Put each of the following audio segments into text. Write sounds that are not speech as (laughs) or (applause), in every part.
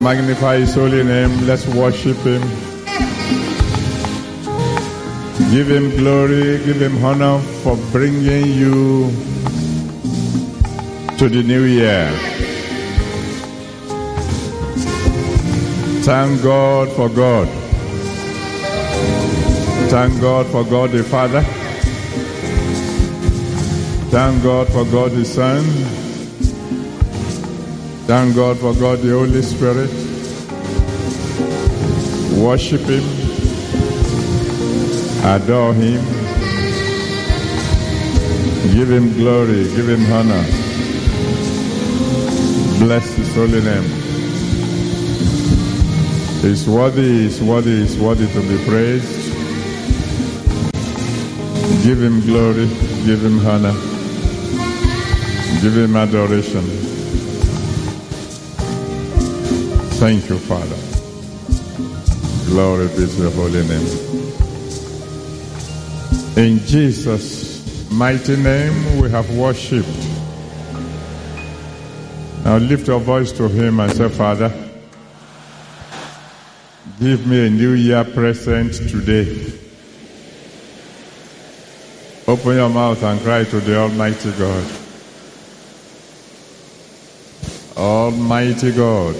Magnify his holy name. Let's worship him. Give him glory, give him honor for bringing you to the new year. Thank God for God. Thank God for God the Father. Thank God for God the Son. Thank God for God the Holy Spirit. Worship Him. Adore Him. Give Him glory. Give Him honor. Bless His holy name. He's worthy, He's worthy, He's worthy to be praised. Give Him glory. Give Him honor. Give Him adoration. Thank you, Father. Glory be to your holy name. In Jesus' mighty name we have worshipped. Now lift your voice to him and say, Father, give me a new year present today. Open your mouth and cry to the Almighty God. Almighty God,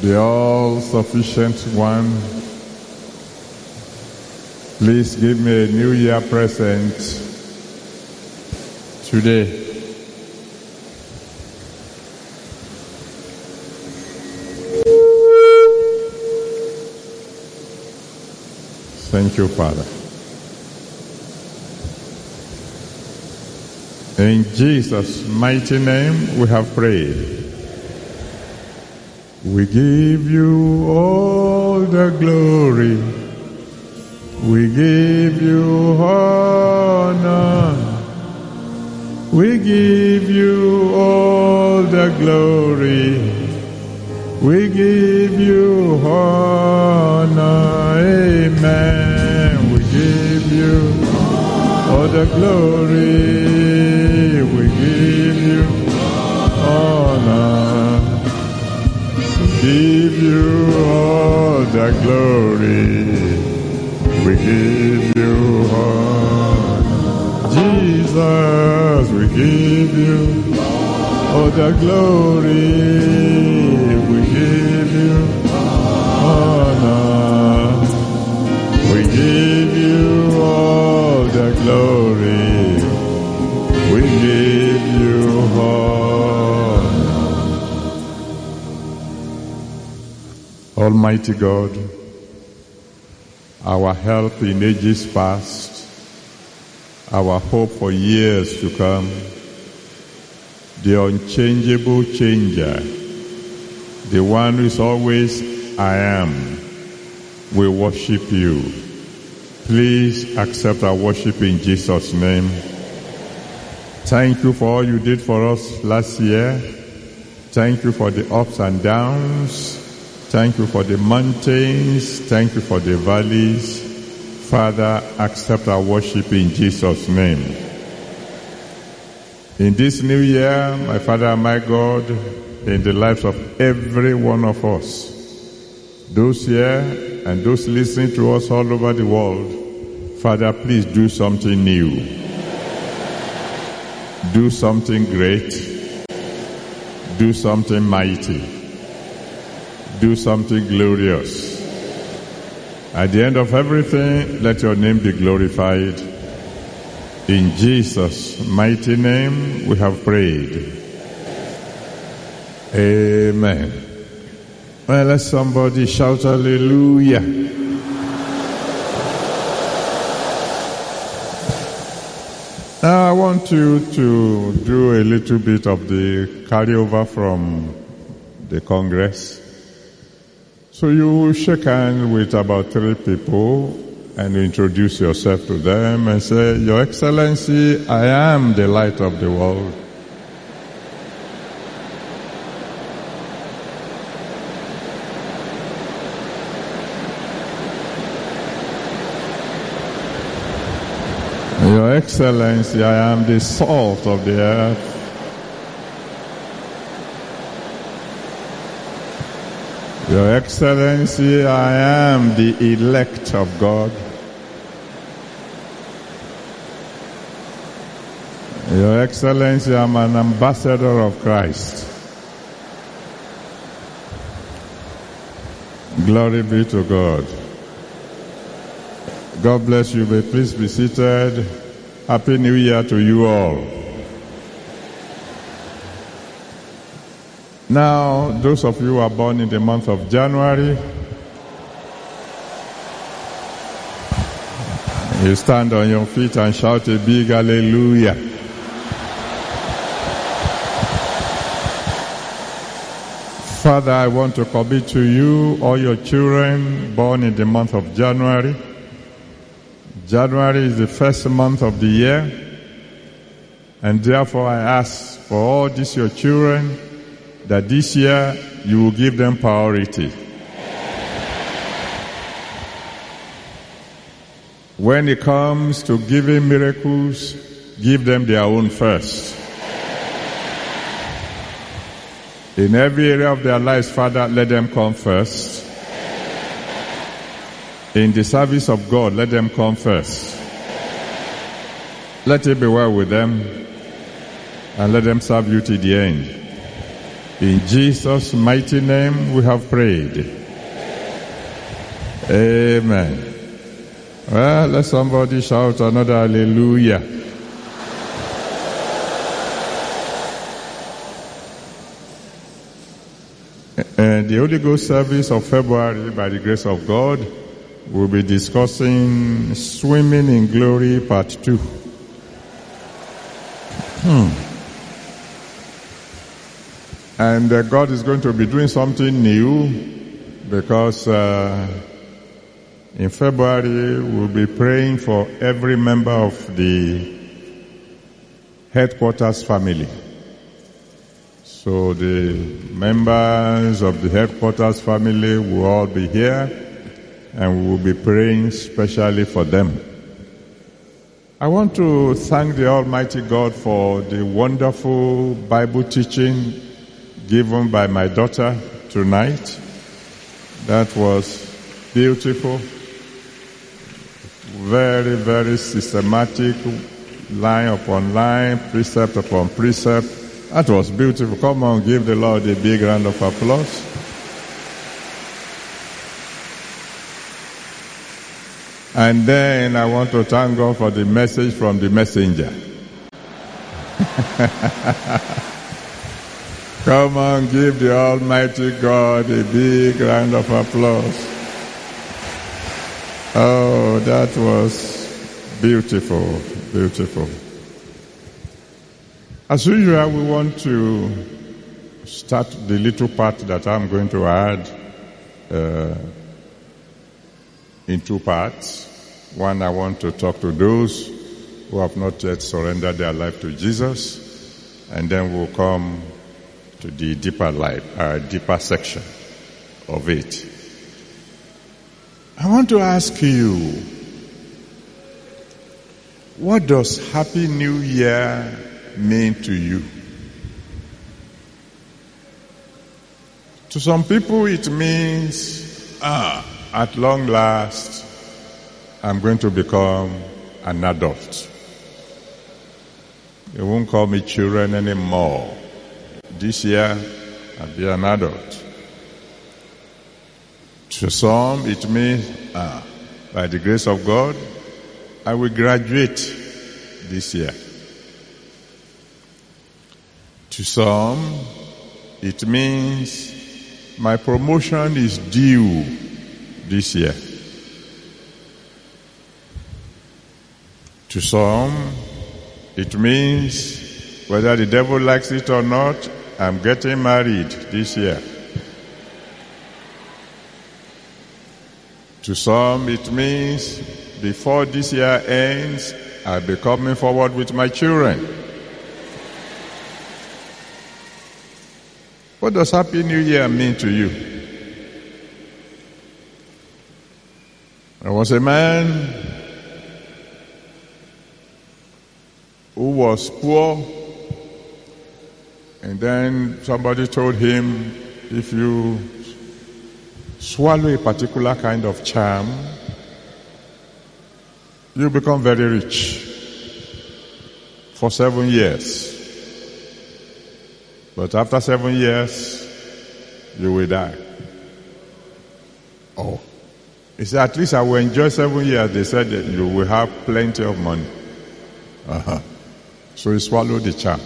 the all-sufficient one, please give me a new year present today. Thank you, Father. In Jesus' mighty name we have prayed. We give you all the glory. We give you honor. We give you all the glory. We give you honor. Amen. We give you all the glory. You all the glory. We give you honor. Jesus, we give you all the glory. We give you honor. We give you all the glory. Almighty God, our help in ages past, our hope for years to come, the unchangeable changer, the one who is always I am, we worship you. Please accept our worship in Jesus' name. Thank you for all you did for us last year. Thank you for the ups and downs. Thank you for the mountains. Thank you for the valleys. Father, accept our worship in Jesus' name. In this new year, my Father my God, in the lives of every one of us, those here and those listening to us all over the world, Father, please do something new. Do something great. Do something mighty do something glorious. At the end of everything, let your name be glorified. In Jesus' mighty name, we have prayed. Amen. Well, let somebody shout hallelujah. Now I want you to do a little bit of the carryover from the Congress. So you shake hands with about three people and introduce yourself to them and say, Your Excellency, I am the light of the world. Your Excellency, I am the salt of the earth. Your Excellency, I am the elect of God. Your Excellency, I'm an ambassador of Christ. Glory be to God. God bless you. May please be seated. Happy New Year to you all. Now, those of you who are born in the month of January, you stand on your feet and shout a big hallelujah. Father, I want to commit to you all your children born in the month of January. January is the first month of the year, and therefore I ask for all these your children that this year you will give them priority. When it comes to giving miracles, give them their own first. In every area of their lives, Father, let them come first. In the service of God, let them come first. Let it be well with them and let them serve you to the end. In Jesus' mighty name we have prayed. Amen. Well, let somebody shout another hallelujah. And the Holy Ghost service of February, by the grace of God, we'll be discussing Swimming in Glory Part 2. Hmm. And uh, God is going to be doing something new because uh, in February we'll be praying for every member of the headquarters family. So the members of the headquarters family will all be here and we will be praying specially for them. I want to thank the Almighty God for the wonderful Bible teaching given by my daughter tonight. That was beautiful. Very, very systematic, line upon line, precept upon precept. That was beautiful. Come on, give the Lord a big round of applause. And then I want to thank God for the message from the messenger. (laughs) Come on, give the Almighty God a big round of applause. Oh, that was beautiful, beautiful. As usual, we want to start the little part that I'm going to add uh, in two parts. One, I want to talk to those who have not yet surrendered their life to Jesus, and then we'll come to the deeper life, a deeper section of it. I want to ask you, what does Happy New Year mean to you? To some people it means, ah, at long last, I'm going to become an adult. They won't call me children anymore. This year, I'll be an adult. To some, it means, ah, by the grace of God, I will graduate this year. To some, it means my promotion is due this year. To some, it means whether the devil likes it or not, I'm getting married this year. To some, it means before this year ends, I'll be coming forward with my children. What does Happy New Year mean to you? There was a man who was poor and then somebody told him, if you swallow a particular kind of charm, you become very rich for seven years. But after seven years, you will die. Oh. He said, at least I will enjoy seven years. They said that you will have plenty of money. Uh-huh. So he swallowed the charm.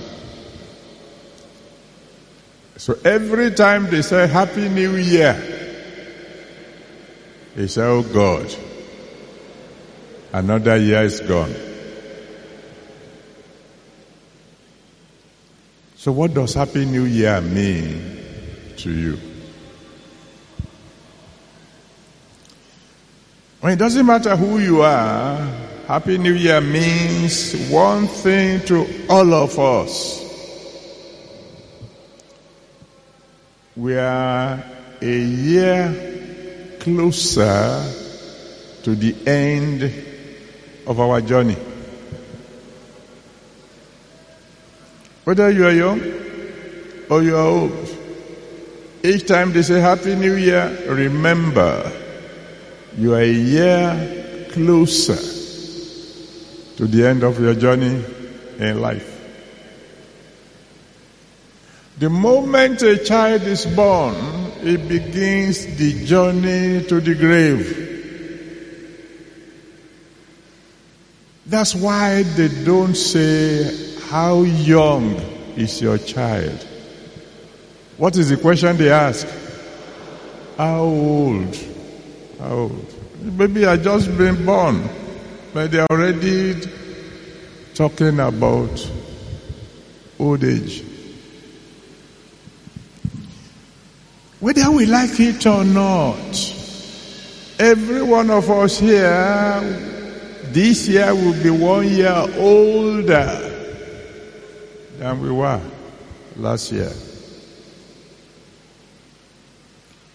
So every time they say Happy New Year, they say, Oh God, another year is gone. So what does Happy New Year mean to you? Well, it doesn't matter who you are, Happy New Year means one thing to all of us. We are a year closer to the end of our journey. Whether you are young or you are old, each time they say Happy New Year, remember you are a year closer to the end of your journey in life. The moment a child is born, it begins the journey to the grave. That's why they don't say, How young is your child? What is the question they ask? How old? How old? Maybe I just been born, but they're already talking about old age. Whether we like it or not, every one of us here, this year will be one year older than we were last year.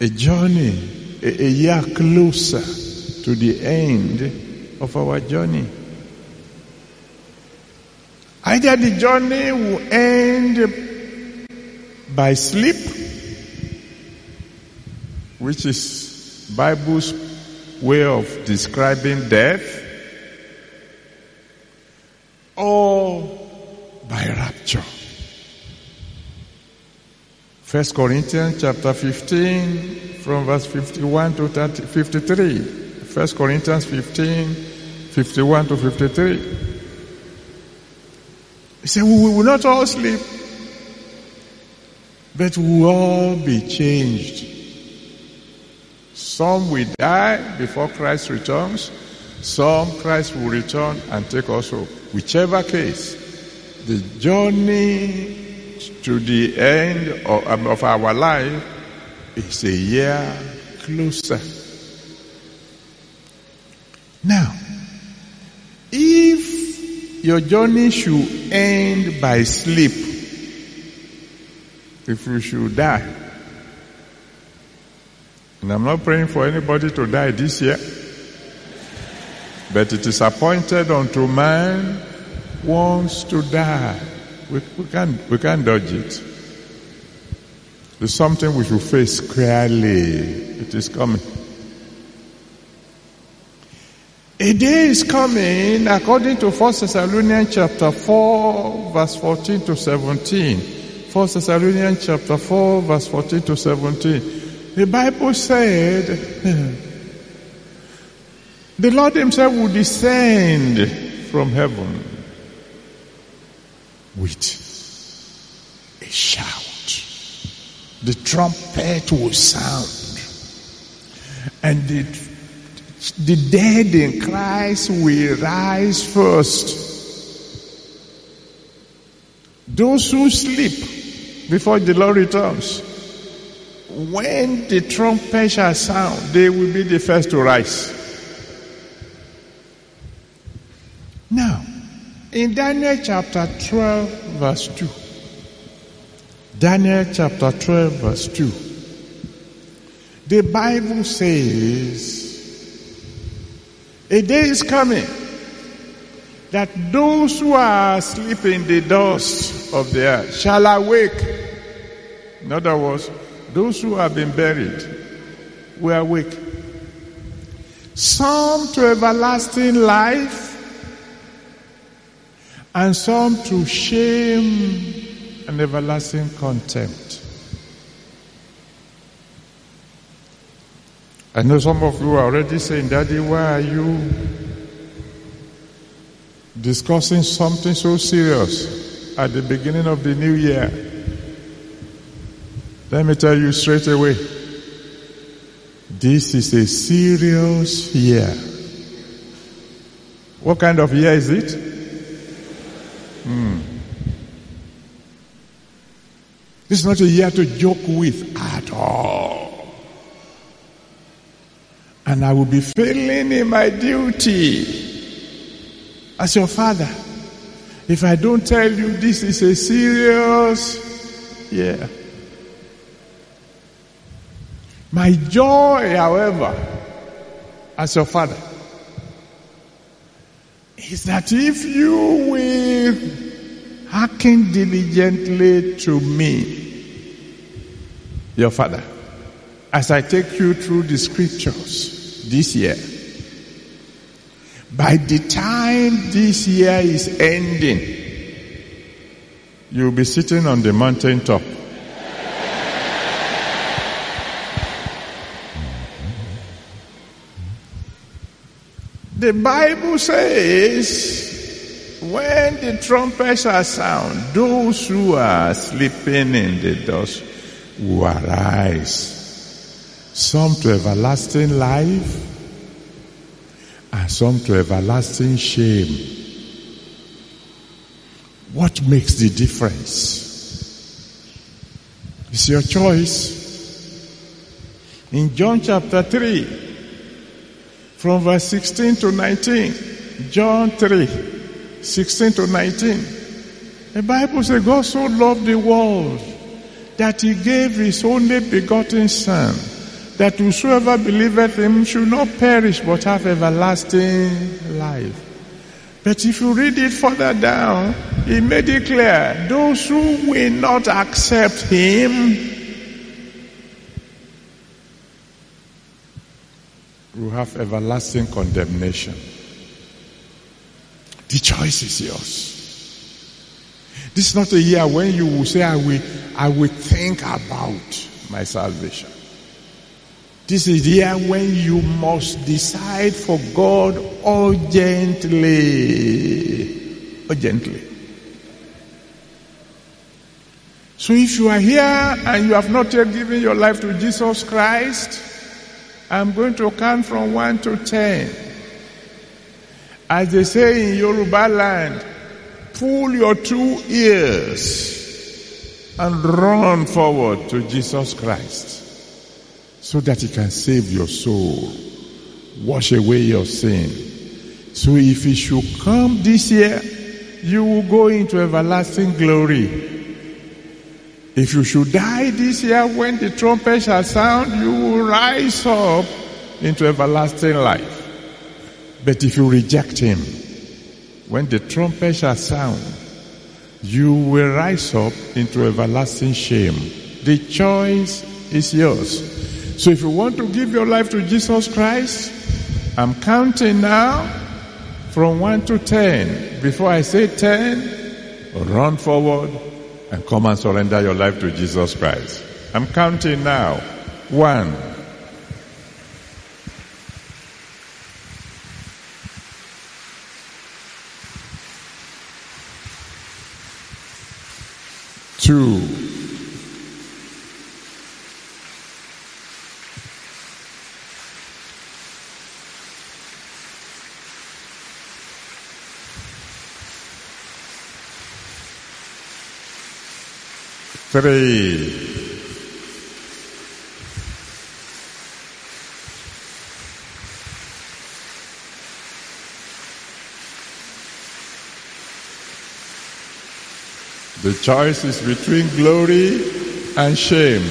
A journey, a, a year closer to the end of our journey. Either the journey will end by sleep, which is Bible's way of describing death, or by rapture. First Corinthians chapter 15 from verse 51 to 30, 53. First Corinthians 15, 51 to 53. He said, we will not all sleep, but we will all be changed. Some will die before Christ returns. Some Christ will return and take us home. Whichever case, the journey to the end of, um, of our life is a year closer. Now, if your journey should end by sleep, if you should die, and I'm not praying for anybody to die this year, but it is appointed unto man wants to die. We, we, can't, we can't dodge it. It's something we should face clearly. It is coming. A day is coming according to 1 Thessalonians chapter 4 verse 14 to 17. 1 Thessalonians chapter 4 verse 14 to 17. The Bible said, (laughs) the Lord himself will descend from heaven with a shout. The trumpet will sound. And the, the dead in Christ will rise first. Those who sleep before the Lord returns, when the trumpet shall sound, they will be the first to rise. Now, in Daniel chapter 12, verse 2. Daniel chapter 12, verse 2. The Bible says, a day is coming that those who are asleep in the dust of the earth shall awake. In other words, those who have been buried were awake. Some to everlasting life, and some to shame and everlasting contempt. I know some of you are already saying, Daddy, why are you discussing something so serious at the beginning of the new year? Let me tell you straight away. This is a serious year. What kind of year is it? Hmm. This is not a year to joke with at all and I will be failing in my duty as your father if I don't tell you this is a serious yeah. My joy, however, as your father, is that if you will hearken diligently to me, your father, as I take you through the scriptures this year. By the time this year is ending, you'll be sitting on the mountaintop. The Bible says, when the trumpets are sound, those who are sleeping in the dust will arise some to everlasting life, and some to everlasting shame. What makes the difference? It's your choice. In John chapter 3, from verse 16 to 19, John 3, 16 to 19, the Bible says God so loved the world that he gave his only begotten son that whosoever believeth him should not perish but have everlasting life. But if you read it further down, he made it clear, those who will not accept him have everlasting condemnation. The choice is yours. This is not a year when you will say, I will, I will think about my salvation. This is the year when you must decide for God urgently. Urgently. So if you are here and you have not yet given your life to Jesus Christ, I'm going to count from 1 to 10. As they say in Yoruba land, pull your two ears and run forward to Jesus Christ so that he can save your soul, wash away your sin. So if he should come this year, you will go into everlasting glory. If you should die this year when the trumpet shall sound, you will rise up into everlasting life. But if you reject him, when the trumpet shall sound, you will rise up into everlasting shame. The choice is yours. So if you want to give your life to Jesus Christ, I'm counting now from 1 to 10. Before I say 10, run forward and come and surrender your life to Jesus Christ. I'm counting now. 1. Two. Three, The choice is between glory and shame.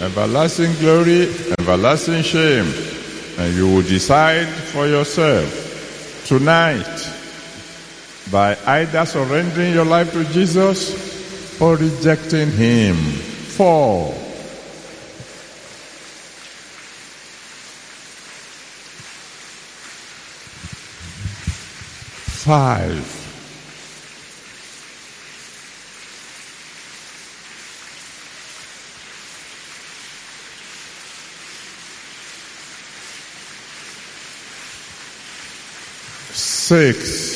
Everlasting glory, everlasting shame. And you will decide for yourself tonight by either surrendering your life to Jesus for rejecting him. Four. Five. Six.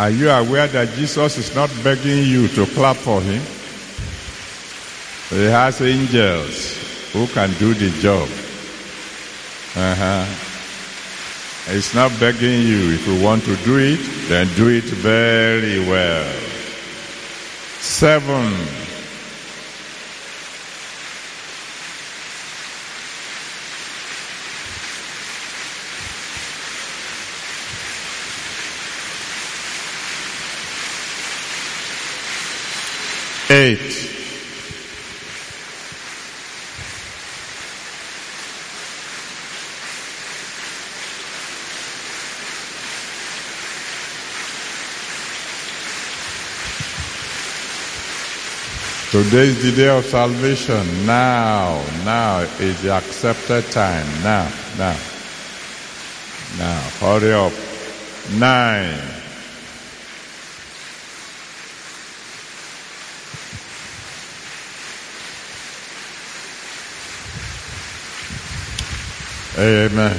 Are you aware that Jesus is not begging you to clap for him? He has angels who can do the job. Uh-huh. He's not begging you. If you want to do it, then do it very well. Seven. Eight. Today is the day of salvation. Now, now is the accepted time. Now, now, now. Hurry up. Nine. Amen.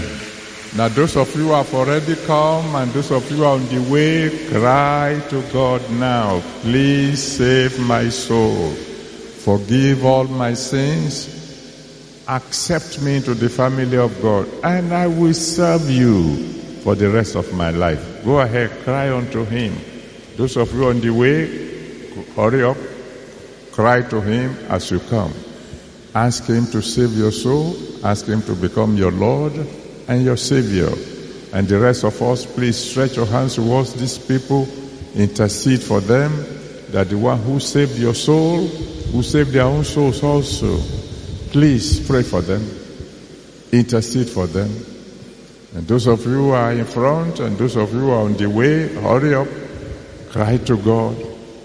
Now, those of you who have already come and those of you are on the way, cry to God now. Please save my soul. Forgive all my sins. Accept me into the family of God, and I will serve you for the rest of my life. Go ahead, cry unto Him. Those of you on the way, hurry up, cry to Him as you come. Ask Him to save your soul. Ask Him to become your Lord and your Savior. And the rest of us, please stretch your hands towards these people, intercede for them, that the one who saved your soul will save their own souls also. Please pray for them, intercede for them. And those of you who are in front and those of you who are on the way, hurry up, cry to God,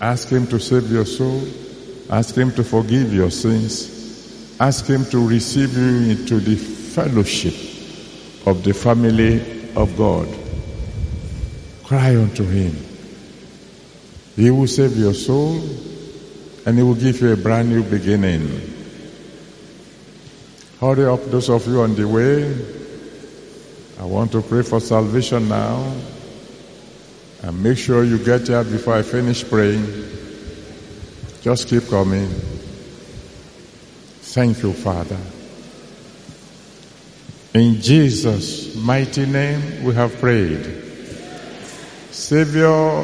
ask Him to save your soul, ask Him to forgive your sins, ask Him to receive you into the fellowship of the family of God. Cry unto Him. He will save your soul and He will give you a brand new beginning. Hurry up, those of you on the way. I want to pray for salvation now. And make sure you get here before I finish praying. Just keep coming. Thank you, Father. In Jesus' mighty name we have prayed. Savior,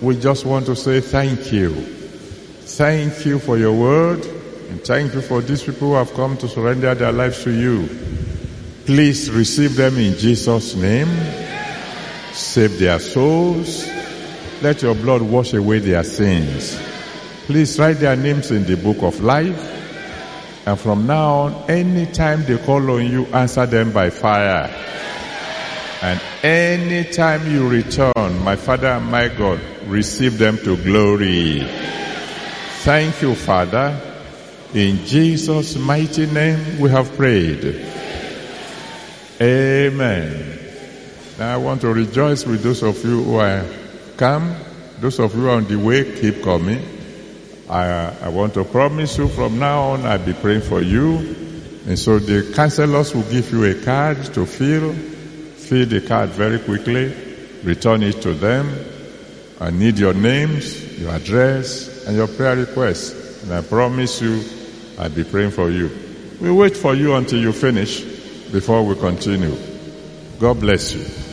we just want to say thank you. Thank you for your word and thank you for these people who have come to surrender their lives to you. Please receive them in Jesus' name. Save their souls. Let your blood wash away their sins. Please write their names in the book of life. And from now on, anytime they call on you, answer them by fire. And anytime you return, my Father and my God, receive them to glory. Thank you, Father. In Jesus' mighty name we have prayed. Amen. Now I want to rejoice with those of you who are come. Those of you on the way, keep coming. I, I want to promise you from now on I'll be praying for you. And so the counselors will give you a card to fill. Fill the card very quickly. Return it to them. I need your names, your address, and your prayer requests. And I promise you I'll be praying for you. We'll wait for you until you finish before we continue. God bless you.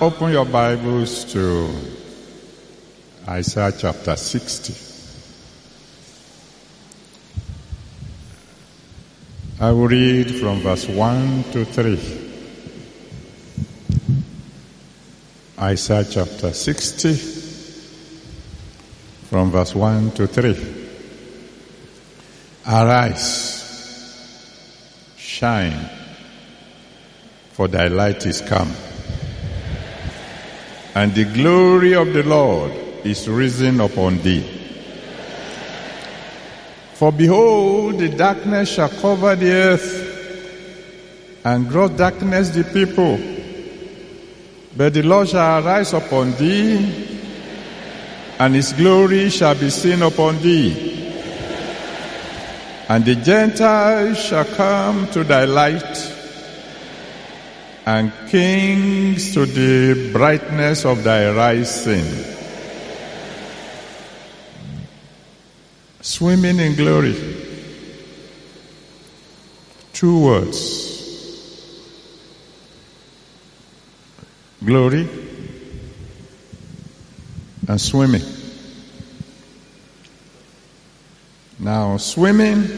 Open your Bibles to Isaiah chapter 60. I will read from verse 1 to 3. Isaiah chapter 60, from verse 1 to 3. Arise, shine, for thy light is come, and the glory of the Lord is risen upon thee. For behold, the darkness shall cover the earth, and gross darkness the people. But the Lord shall arise upon thee, and his glory shall be seen upon thee. And the Gentiles shall come to thy light, and kings to the brightness of thy rising. Swimming in glory. Two words. Glory and swimming. Now, swimming,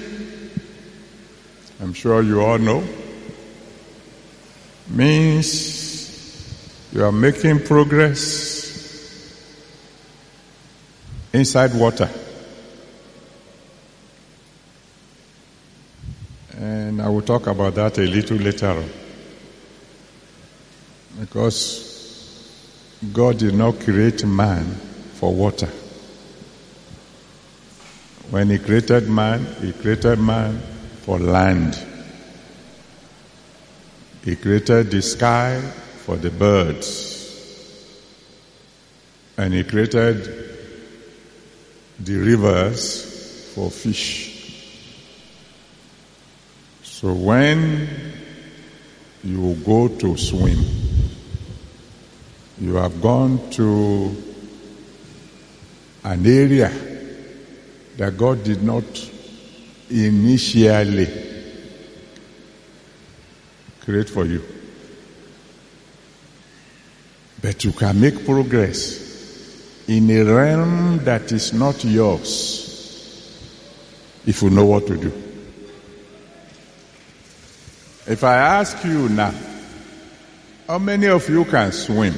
I'm sure you all know, means you are making progress inside water. And I will talk about that a little later. Because God did not create man for water. When he created man, he created man for land. He created the sky for the birds. And he created the rivers for fish. So when you go to swim, you have gone to an area that God did not initially create for you. But you can make progress in a realm that is not yours if you know what to do. If I ask you now, how many of you can swim?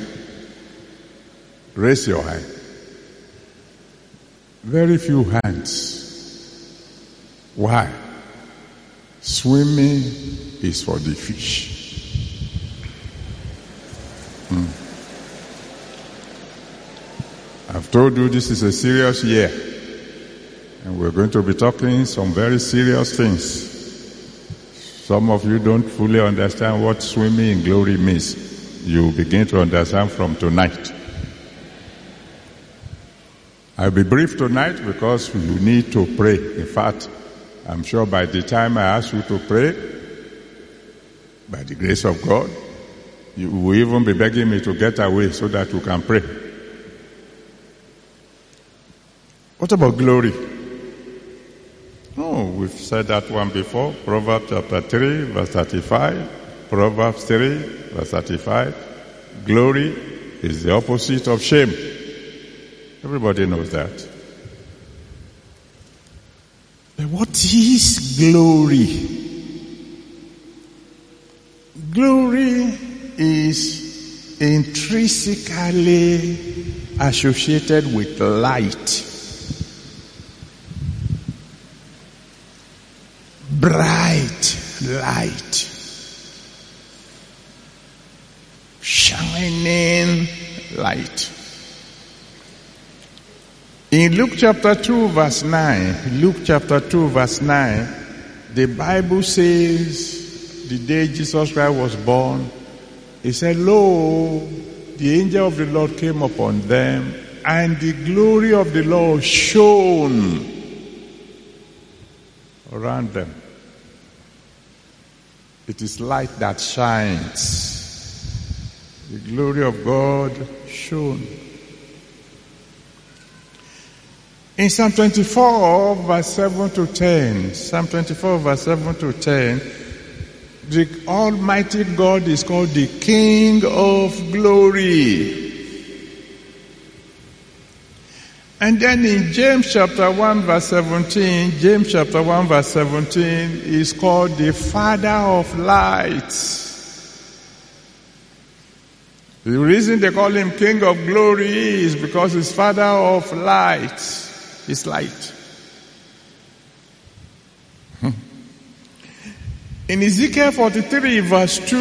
Raise your hand. Very few hands. Why? Swimming is for the fish. Hmm. I've told you this is a serious year. And we're going to be talking some very serious things. Some of you don't fully understand what swimming in glory means. You begin to understand from tonight. I'll be brief tonight because you need to pray. In fact, I'm sure by the time I ask you to pray, by the grace of God, you will even be begging me to get away so that you can pray. What about glory? Oh, we've said that one before. Proverbs chapter 3, verse 35. Proverbs 3, verse 35. Glory is the opposite of shame. Everybody knows that. But what is glory? Glory is intrinsically associated with light. Bright light. Shining light. In Luke chapter 2 verse 9, Luke chapter 2 verse 9, the Bible says the day Jesus Christ was born, he said, Lo, the angel of the Lord came upon them and the glory of the Lord shone around them. It is light that shines. The glory of God shone. In Psalm 24, verse 7 to 10, Psalm 24, verse 7 to 10, The Almighty God is called the King of glory. And then in James chapter 1 verse 17, James chapter 1 verse 17 is called the Father of lights. The reason they call him King of glory is because he's Father of light. He's light. Hmm. In Ezekiel 43 verse 2,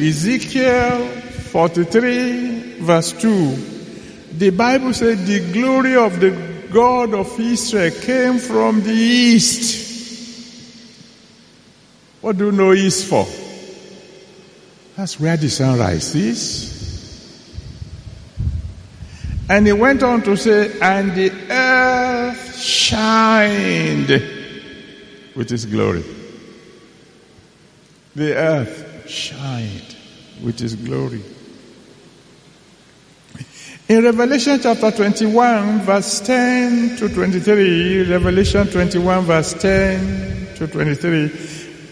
Ezekiel 43 verse 2, the Bible said the glory of the God of Israel came from the east. What do you know east for? That's where the sunrise is. And he went on to say, and the earth shined with his glory. The earth shined with his glory. In Revelation chapter 21 verse 10 to 23, Revelation 21 verse 10 to 23,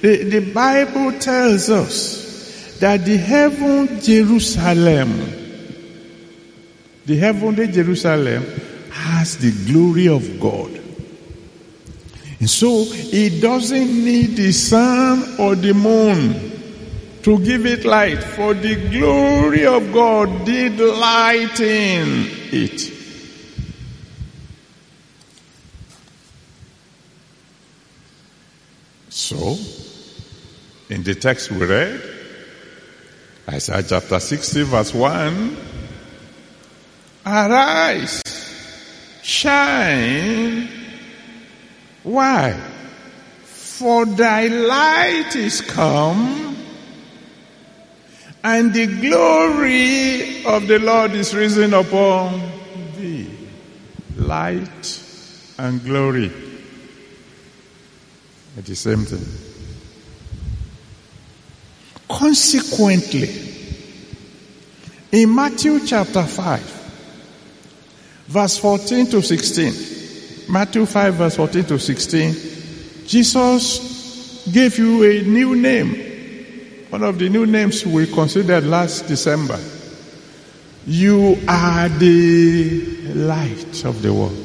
the, the Bible tells us that the heaven Jerusalem, the heavenly Jerusalem has the glory of God. And so it doesn't need the sun or the moon to give it light, for the glory of God did lighten it. So, in the text we read, Isaiah chapter 60 verse 1, Arise, shine. Why? For thy light is come, and the glory of the Lord is risen upon thee. Light and glory are the same thing. Consequently, in Matthew chapter 5, verse 14 to 16. Matthew 5 verse 14 to 16. Jesus gave you a new name. One of the new names we considered last December. You are the light of the world.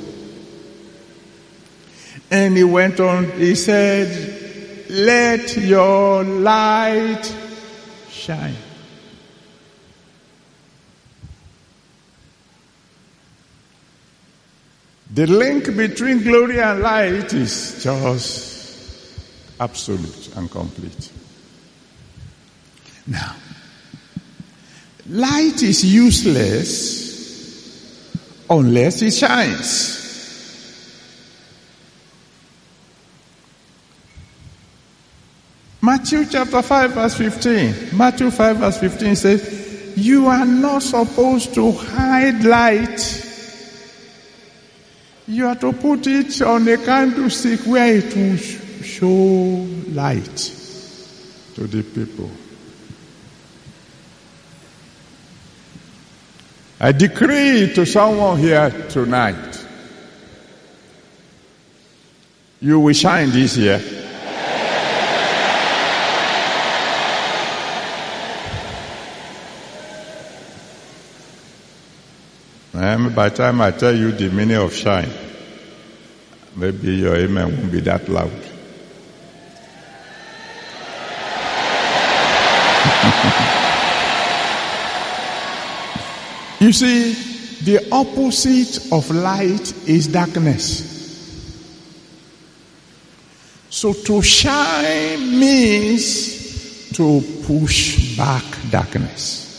And he went on, he said, let your light shine. The link between glory and light is just absolute and complete. Now, light is useless unless it shines. Matthew chapter 5 verse 15. Matthew 5 verse 15 says, you are not supposed to hide light you are to put it on a candlestick where it will show light to the people. I decree to someone here tonight, you will shine this year. And by the time I tell you the meaning of shine, maybe your amen won't be that loud. (laughs) you see, the opposite of light is darkness. So to shine means to push back darkness.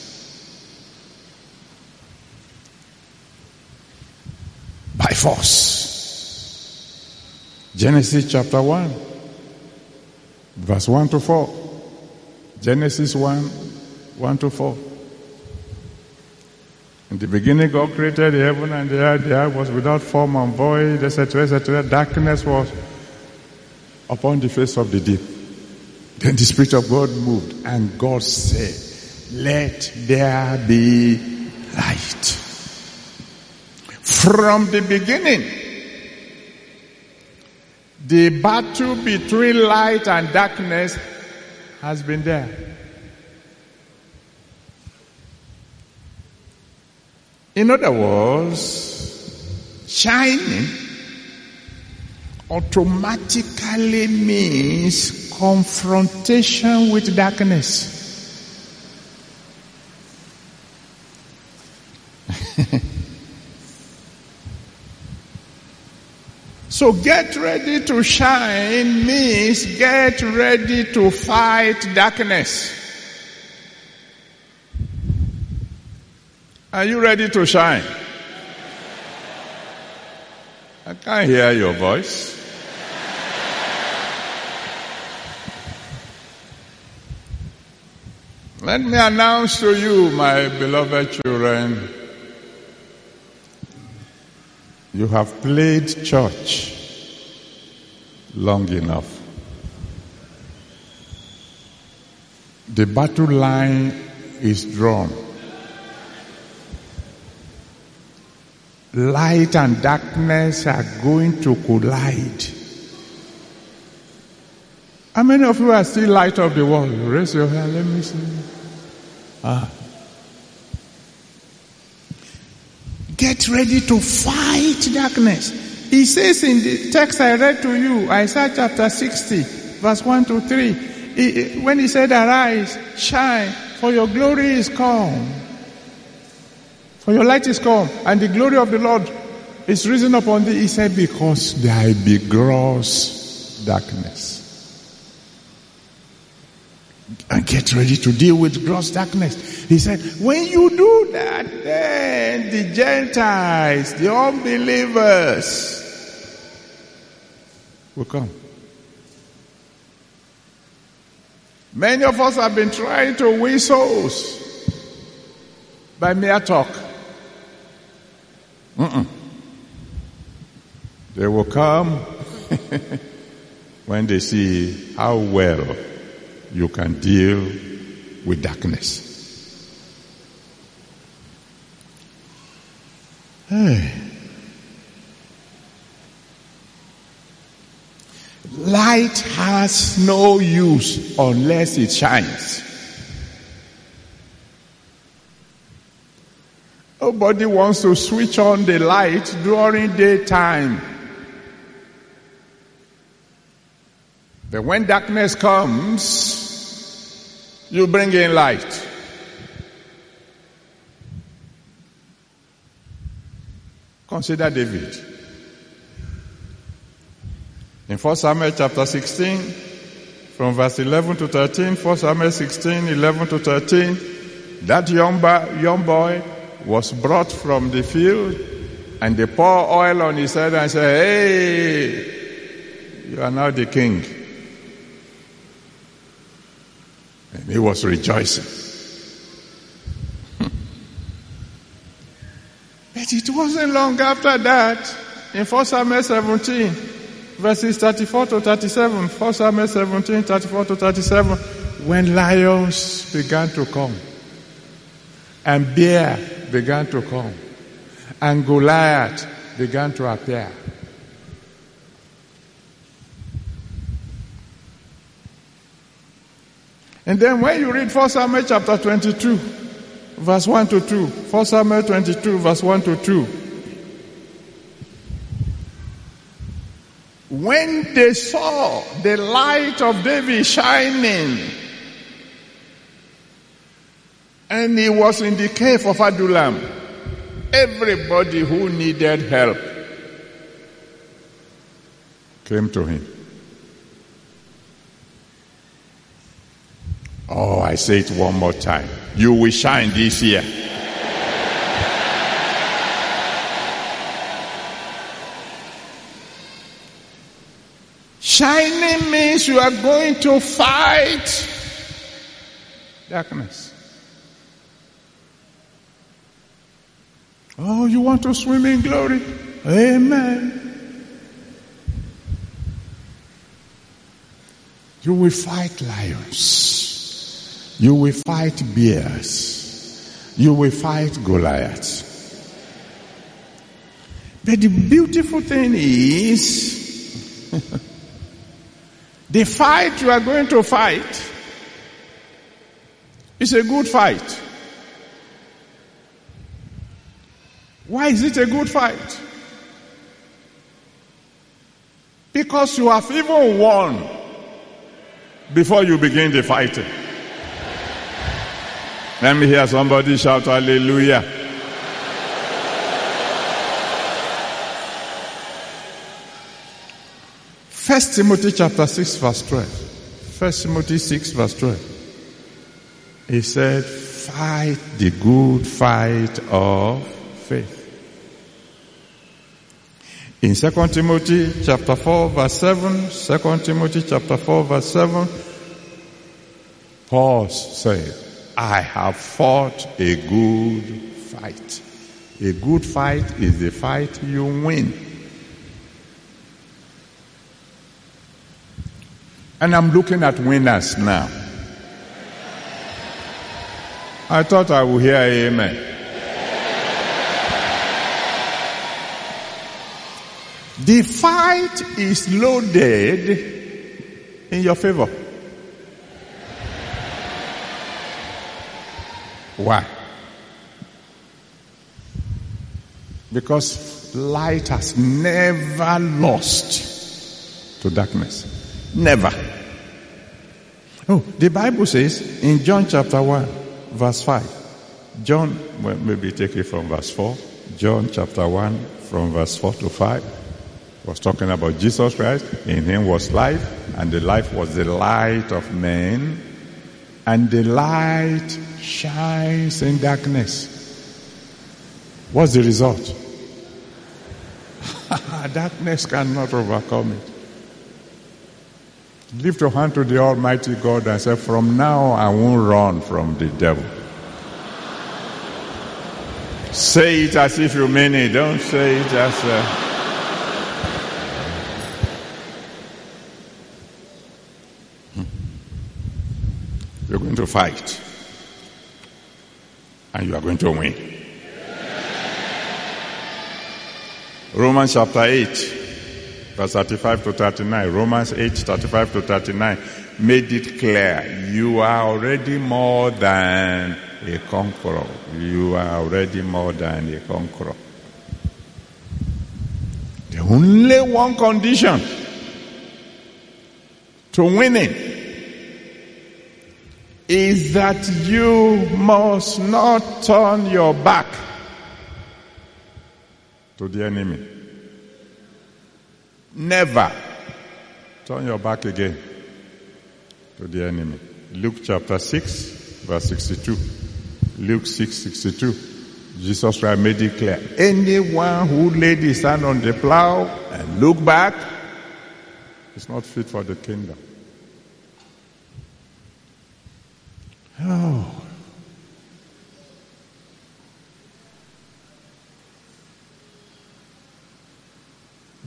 Force. Genesis chapter 1, verse 1 to 4. Genesis 1, 1 to 4. In the beginning, God created the heaven and the earth. The earth was without form and void, etc., etc. Darkness was upon the face of the deep. Then the Spirit of God moved, and God said, Let there be light. From the beginning, the battle between light and darkness has been there. In other words, shining automatically means confrontation with darkness. (laughs) so get ready to shine means get ready to fight darkness. Are you ready to shine? I can't hear your voice. Let me announce to you, my beloved children, you have played church long enough. The battle line is drawn. Light and darkness are going to collide. How many of you are still light of the world? Raise your hand, let me see. Ah. Get ready to fight darkness. He says in the text I read to you, Isaiah chapter 60, verse 1 to 3, he, when he said, Arise, shine, for your glory is come. For your light is come, and the glory of the Lord is risen upon thee. He said, Because there be gross darkness and get ready to deal with gross darkness. He said, when you do that, then the Gentiles, the unbelievers will come. Many of us have been trying to win souls by mere talk. Mm-mm. They will come (laughs) when they see how well you can deal with darkness. Hey. Light has no use unless it shines. Nobody wants to switch on the light during daytime. But when darkness comes, you bring in light. Consider David. In 1 Samuel chapter 16, from verse 11 to 13, 1 Samuel 16, 11 to 13, that young, young boy was brought from the field and they pour oil on his head and say, Hey, you are now the king. And he was rejoicing. (laughs) but it wasn't long after that, in 1 Samuel 17, verses 34 to 37, 1 Samuel 17, 34 to 37, when lions began to come, and bear began to come, and Goliath began to appear. And then when you read 1 Samuel chapter 22, verse 1 to 2, 1 Samuel 22, verse 1 to 2, when they saw the light of David shining, and he was in the cave of Adullam, everybody who needed help came to him. Oh, I say it one more time. You will shine this year. Shining means you are going to fight darkness. Oh, you want to swim in glory? Amen. You will fight lions. You will fight bears. You will fight Goliath. But the beautiful thing is, (laughs) the fight you are going to fight is a good fight. Why is it a good fight? Because you have even won before you begin the fighting. Let me hear somebody shout hallelujah. First Timothy chapter 6 verse 12. First Timothy 6 verse 12. He said, fight the good fight of faith. In 2 Timothy chapter 4 verse 7, 2 Timothy chapter 4 verse 7, Paul said, I have fought a good fight. A good fight is the fight you win. And I'm looking at winners now. I thought I would hear amen. The fight is loaded in your favor. Why? Because light has never lost to darkness. Never. Oh, the Bible says in John chapter 1, verse 5. John, well, maybe take it from verse 4. John chapter 1, from verse 4 to 5 was talking about Jesus Christ. In him was life, and the life was the light of men. And the light shines in darkness. What's the result? (laughs) darkness cannot overcome it. Lift your hand to the Almighty God and say, From now I won't run from the devil. say it as if you mean it. Don't say it as a. You're going to fight. And you are going to win. Romans chapter 8, verse 35 to 39. Romans 8, 35 to 39 made it clear you are already more than a conqueror. You are already more than a conqueror. The only one condition to winning is that you must not turn your back to the enemy. Never turn your back again to the enemy. Luke chapter 6, verse 62. Luke 6, 62. Jesus Christ made it clear. Anyone who laid his hand on the plow and look back is not fit for the kingdom. Oh.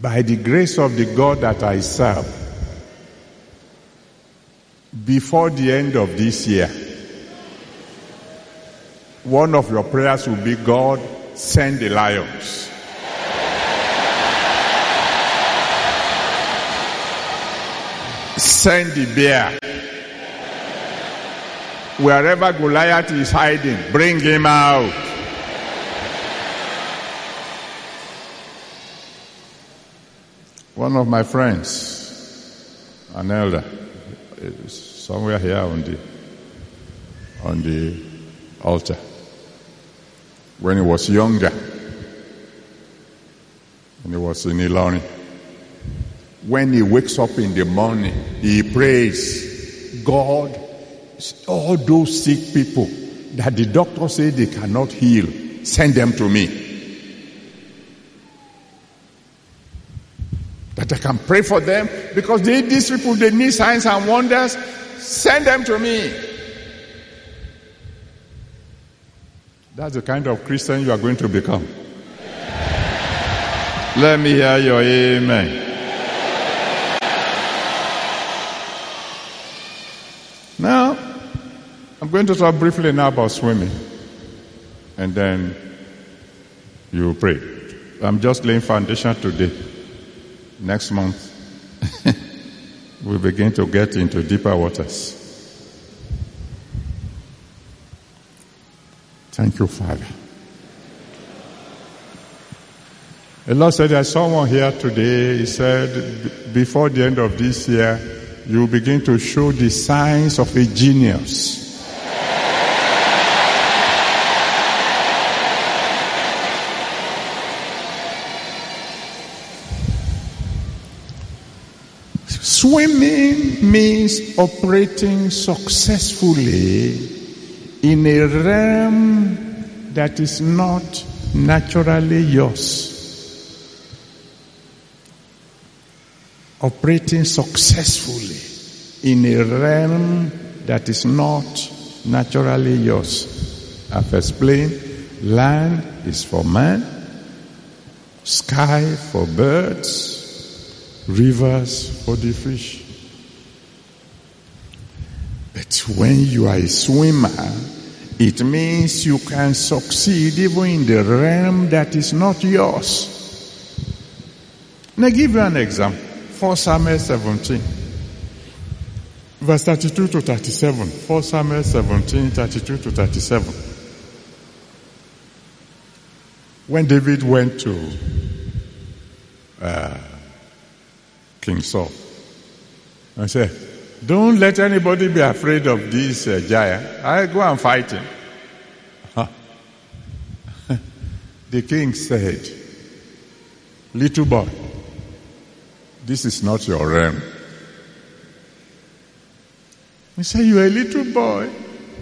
By the grace of the God that I serve, before the end of this year, one of your prayers will be God, send the lions. Send the bear. Wherever Goliath is hiding, bring him out. One of my friends, an elder, is somewhere here on the on the altar. When he was younger, when he was in Ilorin, when he wakes up in the morning, he prays, God, all those sick people that the doctor say they cannot heal, send them to me. That I can pray for them because they, these people, they need signs and wonders. Send them to me. That's the kind of Christian you are going to become. Let me hear your amen. Now, I'm going to talk briefly now about swimming. And then you pray. I'm just laying foundation today. Next month, (laughs) we begin to get into deeper waters. Thank you, Father. The Lord said there's someone here today. He said, before the end of this year, you begin to show the signs of a genius. Swimming means operating successfully in a realm that is not naturally yours. Operating successfully in a realm that is not naturally yours. I've explained land is for man, sky for birds, rivers for the fish. But when you are a swimmer, it means you can succeed even in the realm that is not yours. Now, give you an example. 4 Samuel 17, verse 32 to 37. 4 Samuel 17, 32 to 37. When David went to uh, King Saul. I said, don't let anybody be afraid of this uh, giant. I go and fight him. (laughs) The king said, little boy, this is not your realm. He said, you're a little boy.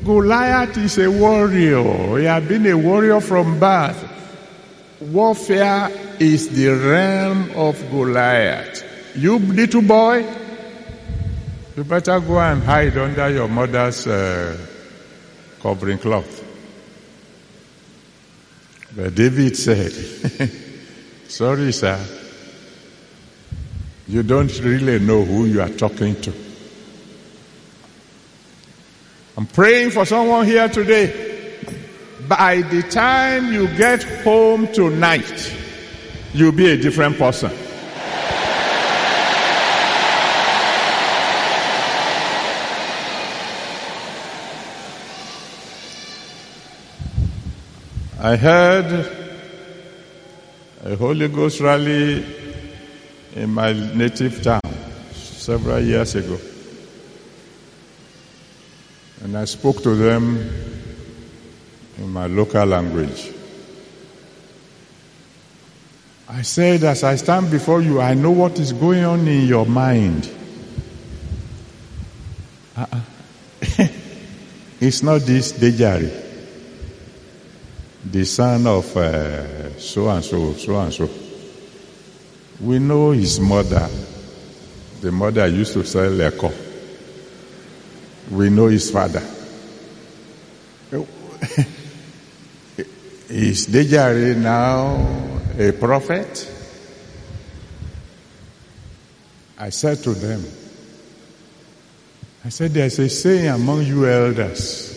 Goliath is a warrior. He has been a warrior from birth. Warfare is the realm of Goliath. You little boy, you better go and hide under your mother's uh, covering cloth. But David said, (laughs) Sorry, sir. You don't really know who you are talking to. I'm praying for someone here today. By the time you get home tonight, you'll be a different person. I heard a Holy Ghost rally in my native town several years ago. And I spoke to them in my local language. I said, as I stand before you, I know what is going on in your mind. Uh-uh. (laughs) it's not this dejari the son of uh, so and so, so and so. We know his mother. The mother used to sell leko. We know his father. (laughs) Is Dejari now a prophet? I said to them, I said, there's a saying among you elders.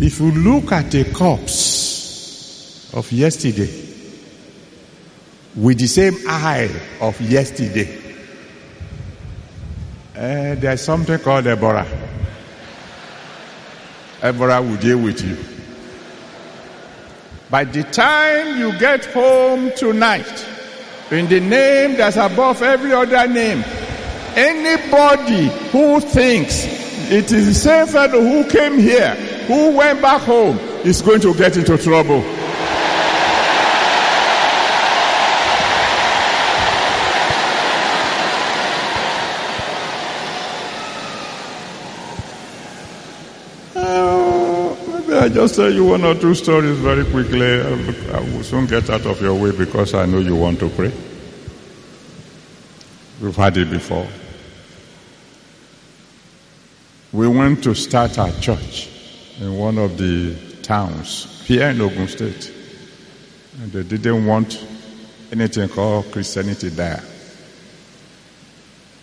If you look at a corpse of yesterday with the same eye of yesterday, uh, there's something called Deborah. Deborah will deal with you. By the time you get home tonight, in the name that's above every other name, anybody who thinks it is the same fellow who came here who went back home is going to get into trouble. Uh, maybe I just tell you one or two stories very quickly. I will soon get out of your way because I know you want to pray. We've had it before. We went to start our church in one of the towns here in Ogun State. And they didn't want anything called Christianity there.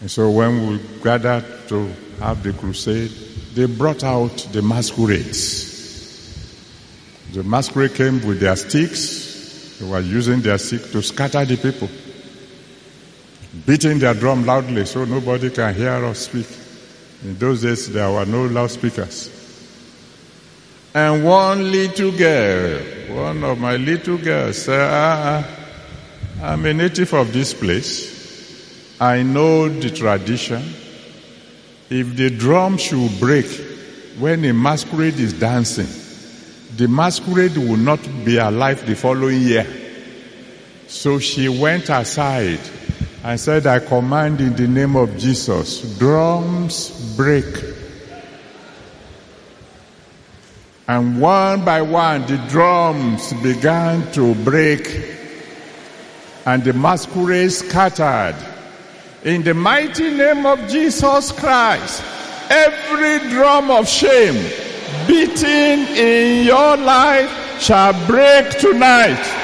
And so when we gathered to have the crusade, they brought out the masquerades. The masquerade came with their sticks. They were using their stick to scatter the people, beating their drum loudly so nobody can hear us speak. In those days, there were no loudspeakers. And one little girl, one of my little girls said, ah, I'm a native of this place. I know the tradition. If the drum should break when a masquerade is dancing, the masquerade will not be alive the following year. So she went aside and said, I command in the name of Jesus, drums break. And one by one, the drums began to break and the masquerade scattered. In the mighty name of Jesus Christ, every drum of shame beating in your life shall break tonight.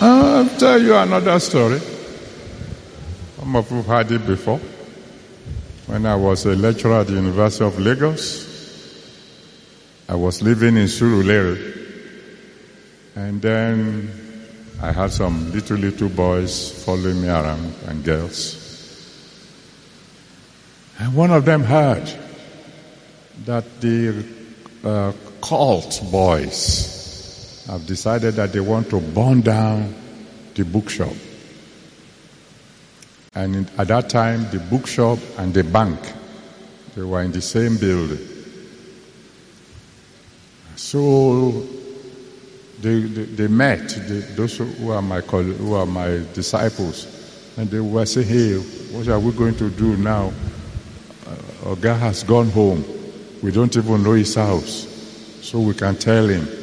I'll tell you another story. Some of you heard it before. When I was a lecturer at the University of Lagos, I was living in Surulere. And then I had some little, little boys following me around and girls. And one of them heard that the uh, cult boys have decided that they want to burn down the bookshop. And in, at that time, the bookshop and the bank, they were in the same building. So they, they, they met, those who are, my who are my disciples, and they were saying, hey, what are we going to do now? Uh, guy has gone home. We don't even know his house. So we can tell him.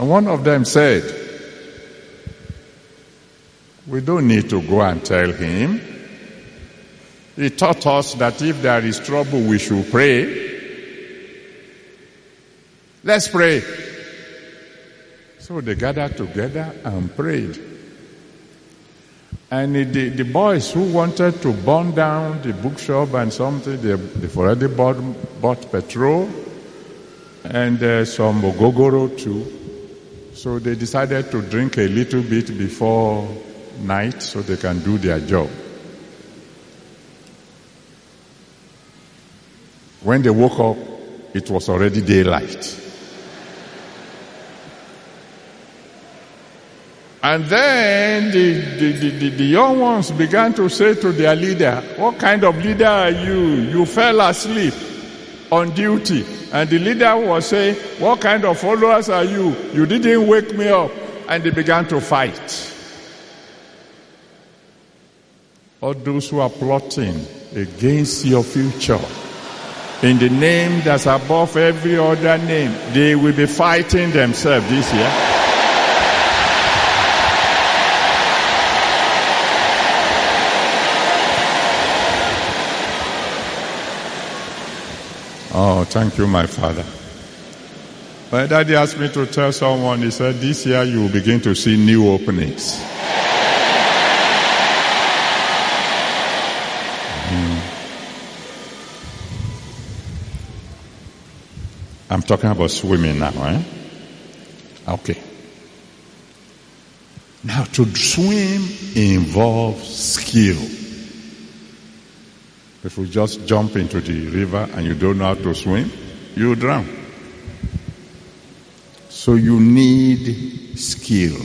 And one of them said, we don't need to go and tell him. He taught us that if there is trouble, we should pray. Let's pray. So they gathered together and prayed. And the, the boys who wanted to burn down the bookshop and something, they, they've already bought, bought petrol and uh, some ogogoro too. So they decided to drink a little bit before night so they can do their job. When they woke up, it was already daylight. And then the, the, the, the, young ones began to say to their leader, What kind of leader are you? You fell asleep on duty. And the leader was saying, What kind of followers are you? You didn't wake me up. And they began to fight. All those who are plotting against your future, in the name that's above every other name, they will be fighting themselves this year. Oh, thank you, my father. My daddy asked me to tell someone, he said, this year you will begin to see new openings. I'm talking about swimming now, eh? Okay. Now, to swim involves skill. If you just jump into the river and you don't know how to swim, you drown. So you need skill.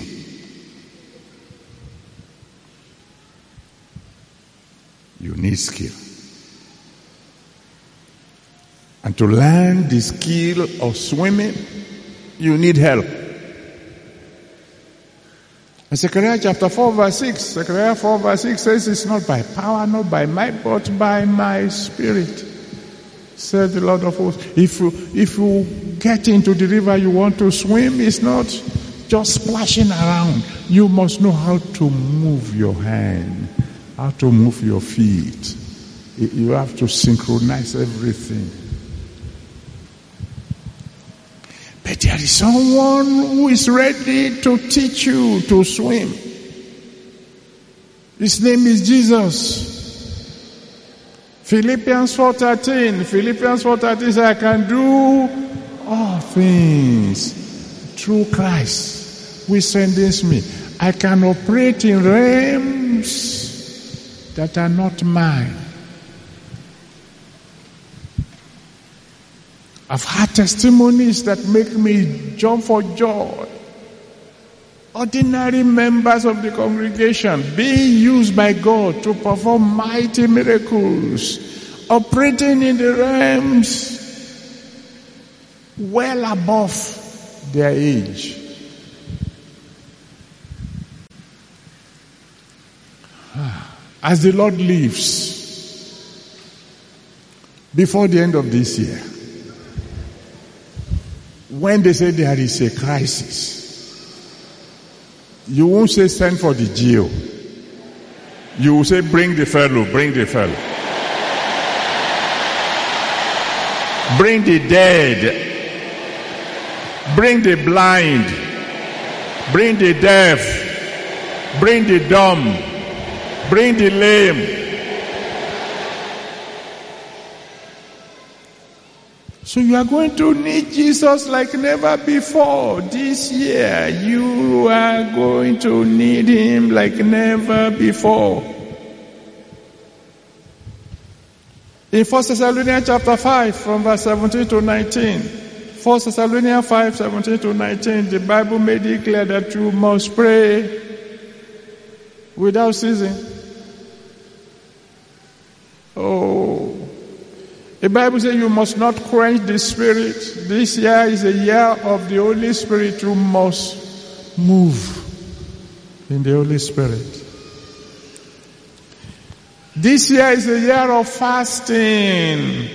You need skill. And to learn the skill of swimming, you need help. And Zechariah chapter 4 verse 6, Zechariah 4 verse 6 says, It's not by power, not by might, but by my spirit, said the Lord of hosts. If you, if you get into the river you want to swim, it's not just splashing around. You must know how to move your hand, how to move your feet. You have to synchronize everything. But there is someone who is ready to teach you to swim. His name is Jesus. Philippians 4.13. Philippians 4.13 says, I can do all things through Christ who strengthens me. I can operate in realms that are not mine. I've had testimonies that make me jump for joy. Ordinary members of the congregation being used by God to perform mighty miracles, operating in the realms well above their age. Ah, as the Lord lives, before the end of this year, when they say there is a crisis, you won't say send for the geo. You will say bring the fellow, bring the fellow. Bring the dead. Bring the blind. Bring the deaf. Bring the dumb. Bring the lame. So you are going to need Jesus like never before. This year, you are going to need Him like never before. In 1 Thessalonians chapter 5, from verse 17 to 19, 1 Thessalonians 5, 17 to 19, the Bible made it clear that you must pray without ceasing. Oh, the Bible says you must not quench the Spirit. This year is a year of the Holy Spirit. You must move in the Holy Spirit. This year is a year of fasting.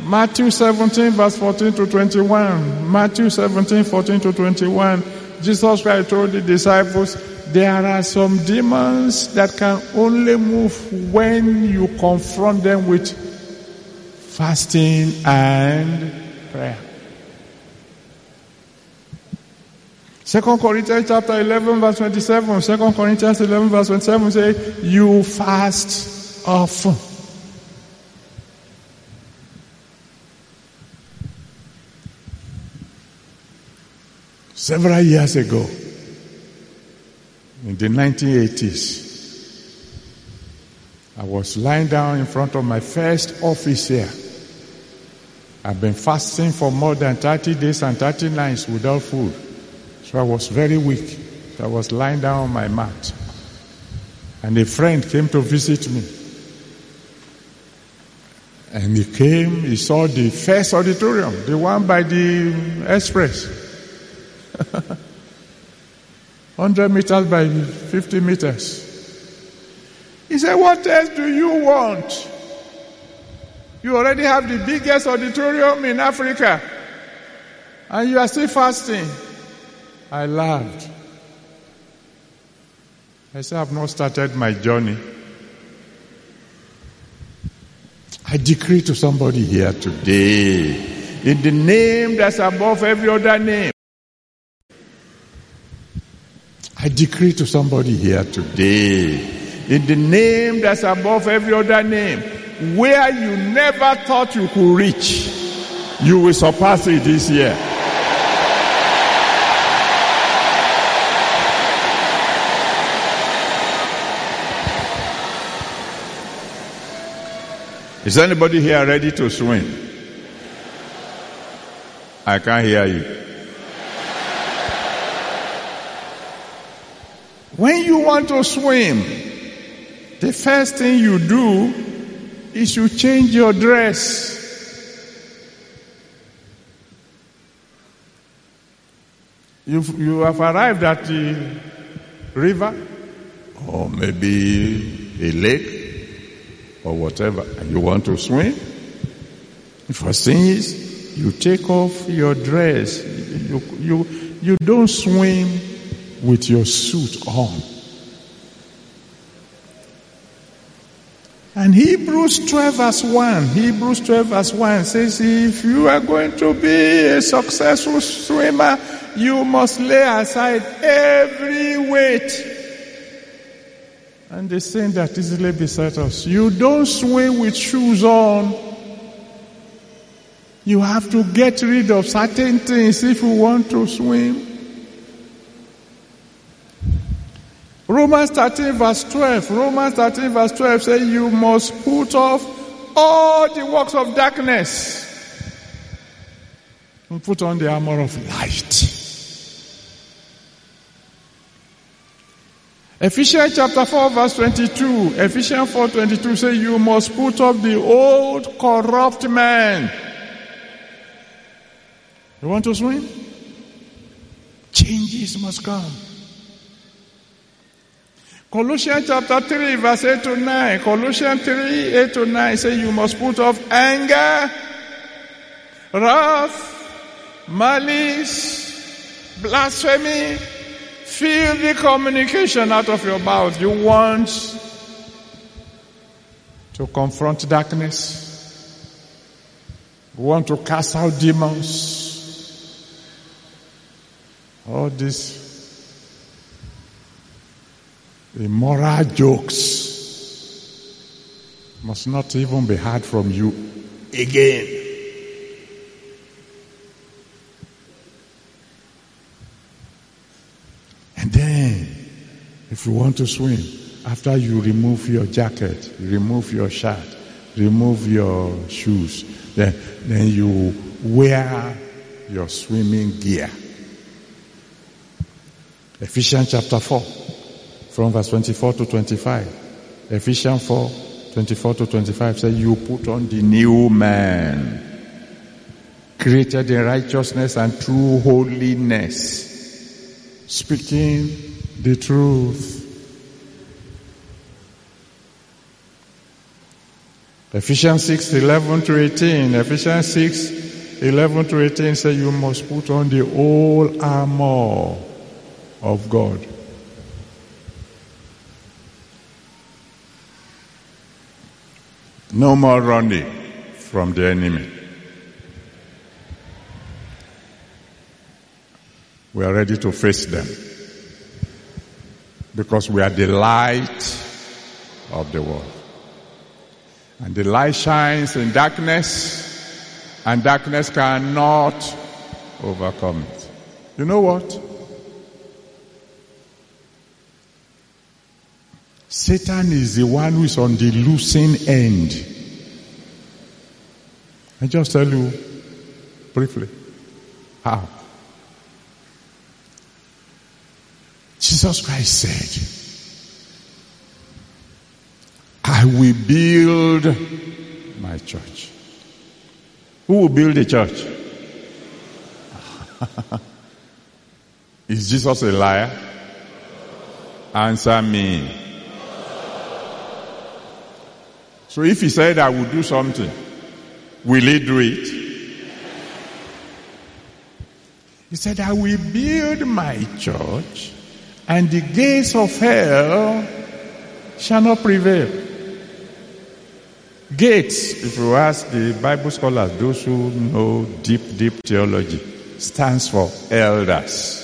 Matthew 17 verse 14 to 21. Matthew 17, 14 to 21. Jesus Christ told the disciples, there are some demons that can only move when you confront them with fasting and prayer. Second Corinthians chapter 11 verse 27. Second Corinthians 11 verse 27 say, you fast often. Several years ago, in the 1980s, I was lying down in front of my first office here. I've been fasting for more than 30 days and 30 nights without food. So I was very weak. I was lying down on my mat. And a friend came to visit me. And he came, he saw the first auditorium, the one by the express. (laughs) 100 meters by 50 meters. He said, What else do you want? You already have the biggest auditorium in Africa. And you are still fasting. I laughed. I said, I've not started my journey. I decree to somebody here today, in the name that's above every other name. I decree to somebody here today, in the name that's above every other name, where you never thought you could reach, you will surpass it this year. Is anybody here ready to swim? I can't hear you. When you want to swim, the first thing you do you change your dress. You've, you have arrived at the river or maybe a lake or whatever and you want to swim. First thing is you take off your dress. You, you, you don't swim with your suit on. And Hebrews 12 verse 1, Hebrews 12 verse 1 says, if you are going to be a successful swimmer, you must lay aside every weight and the sin that easily beset us. You don't swim with shoes on. You have to get rid of certain things if you want to swim. Romans 13 verse 12. Romans 13 verse 12 says you must put off all the works of darkness and put on the armor of light. Ephesians chapter 4 verse 22. Ephesians 4 22 says you must put off the old corrupt man. You want to swim? Changes must come. Colossians chapter 3 verse 8 to 9. Colossians 3 8 to 9 say you must put off anger, wrath, malice, blasphemy, Feel the communication out of your mouth. You want to confront darkness. You want to cast out demons. All these immoral jokes must not even be heard from you again. And then, if you want to swim, after you remove your jacket, remove your shirt, remove your shoes, then, then you wear your swimming gear. Ephesians chapter 4, from verse 24 to 25. Ephesians 4, 24 to 25 says, You put on the new man, created in righteousness and true holiness speaking the truth. Ephesians 6, 11 to 18. Ephesians 6, 11 to 18 says you must put on the whole armor of God. No more running from the enemy. We are ready to face them. Because we are the light of the world. And the light shines in darkness, and darkness cannot overcome it. You know what? Satan is the one who is on the losing end. I just tell you briefly how. Jesus Christ said, I will build my church. Who will build the church? (laughs) Is Jesus a liar? Answer me. So if he said I will do something, will he do it? He said, I will build my church and the gates of hell shall not prevail. Gates, if you ask the Bible scholars, those who know deep, deep theology, stands for elders.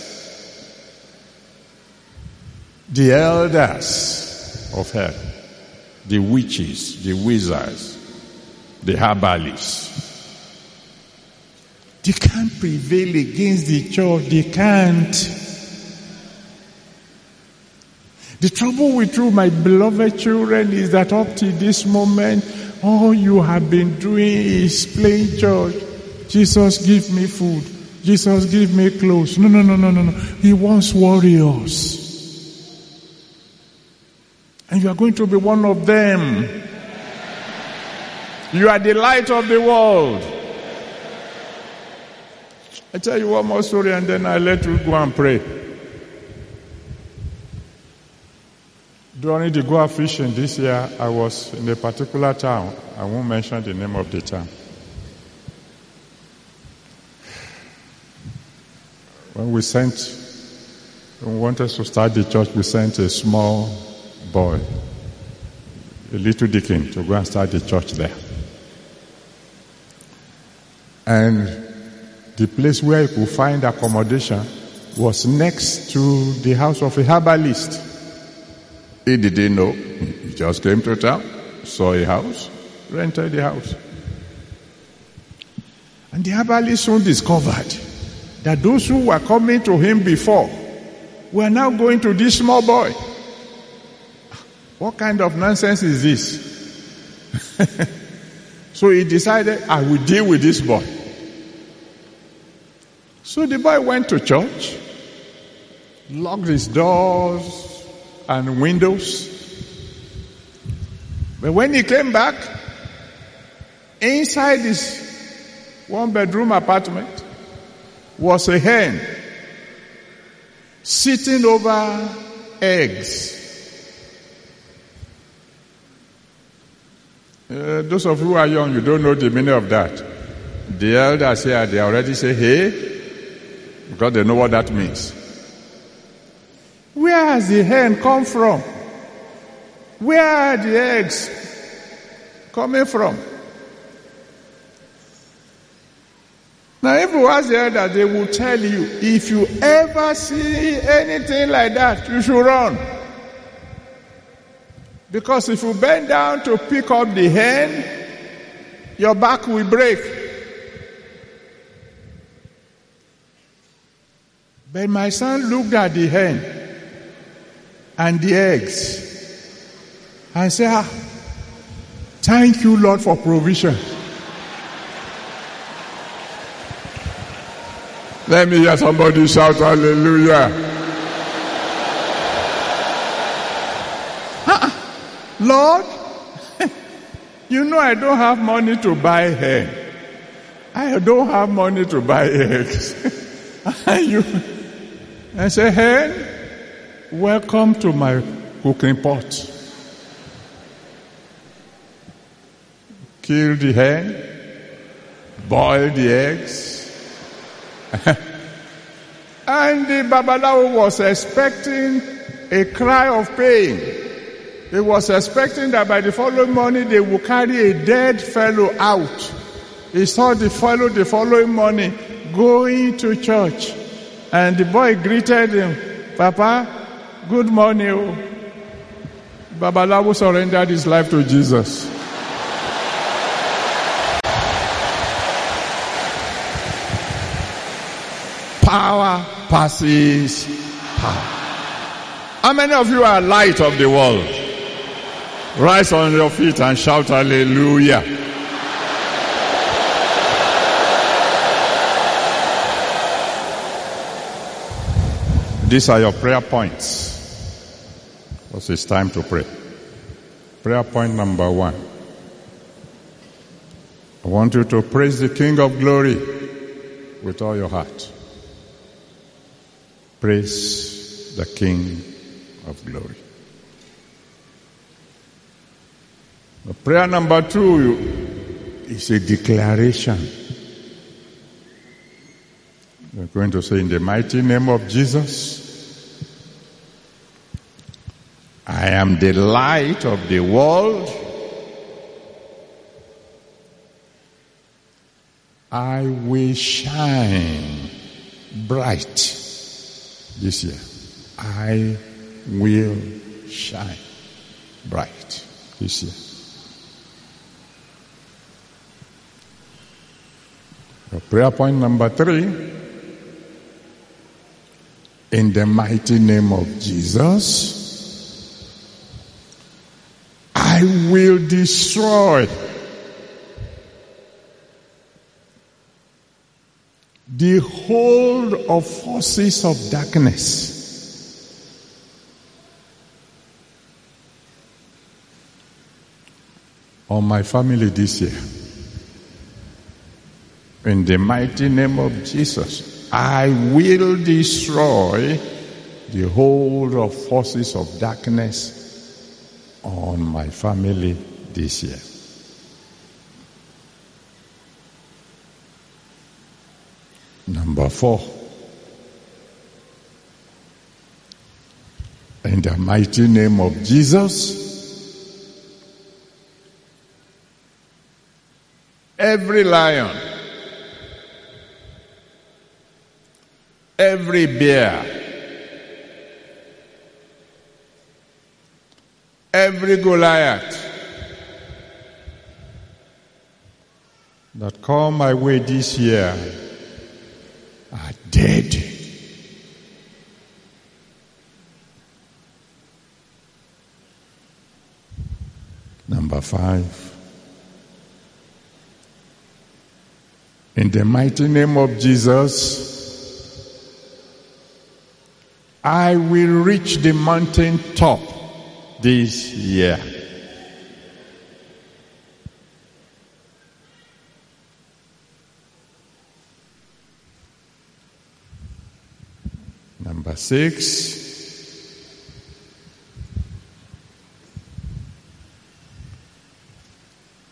The elders of hell, the witches, the wizards, the herbalists. They can't prevail against the church. They can't. The trouble with you, my beloved children, is that up to this moment, all you have been doing is playing church. Jesus, give me food. Jesus, give me clothes. No, no, no, no, no, no. He wants warriors. And you are going to be one of them. You are the light of the world. I tell you one more story and then I let you go and pray. During the Go-a-fishing this year, I was in a particular town. I won't mention the name of the town. When we sent, when we wanted to start the church, we sent a small boy, a little deacon, to go and start the church there. And the place where he could find accommodation was next to the house of a herbalist. He didn't know. He just came to town, saw a house, rented the house. And the herbalist soon discovered that those who were coming to him before were now going to this small boy. What kind of nonsense is this? (laughs) so he decided, I will deal with this boy. So the boy went to church, locked his doors and windows. But when he came back, inside his one bedroom apartment was a hen sitting over eggs. Uh, those of you who are young, you don't know the meaning of that. The elders here, they already say, hey, because they know what that means. Where has the hen come from? Where are the eggs coming from? Now, if you ask the elder, they will tell you if you ever see anything like that, you should run. Because if you bend down to pick up the hen, your back will break. But my son looked at the hen and the eggs and said, ah, Thank you, Lord, for provision. Let me hear somebody shout hallelujah. Lord, (laughs) you know I don't have money to buy hen. I don't have money to buy eggs. (laughs) and you, I say, hen, welcome to my cooking pot. Kill the hen, boil the eggs, (laughs) and the Babalawo was expecting a cry of pain. He was expecting that by the following morning they would carry a dead fellow out. He saw the fellow the following morning going to church. And the boy greeted him, Papa, good morning. Babalawo surrendered his life to Jesus. power passes power. How many of you are light of the world? Rise on your feet and shout hallelujah. These are your prayer points. Because it's time to pray. Prayer point number one. I want you to praise the King of glory with all your heart. Praise the King of glory. The prayer number two is a declaration. We're going to say, In the mighty name of Jesus, I am the light of the world. I will shine bright this year. I will shine bright this year. Prayer point number three. In the mighty name of Jesus, I will destroy the hold of forces of darkness. On my family this year. In the mighty name of Jesus, I will destroy the hold of forces of darkness on my family this year. Number four. In the mighty name of Jesus, every lion, every bear, every Goliath that come my way this year are dead. Number five. In the mighty name of Jesus, I will reach the mountain top this year. Number six.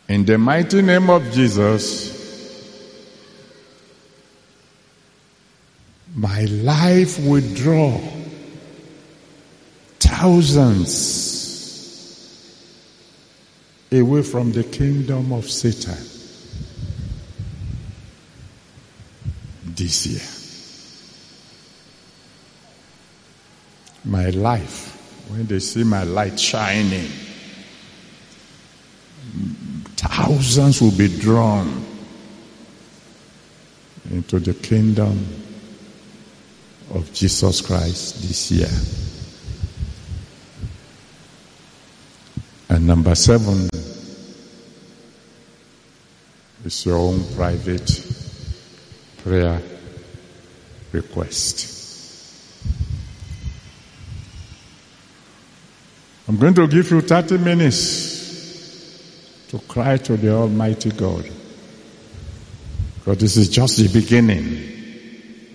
In the mighty name of Jesus, my life will draw thousands away from the kingdom of Satan this year. My life, when they see my light shining, thousands will be drawn into the kingdom of Jesus Christ this year. And number seven is your own private prayer request. I'm going to give you 30 minutes to cry to the Almighty God. Because this is just the beginning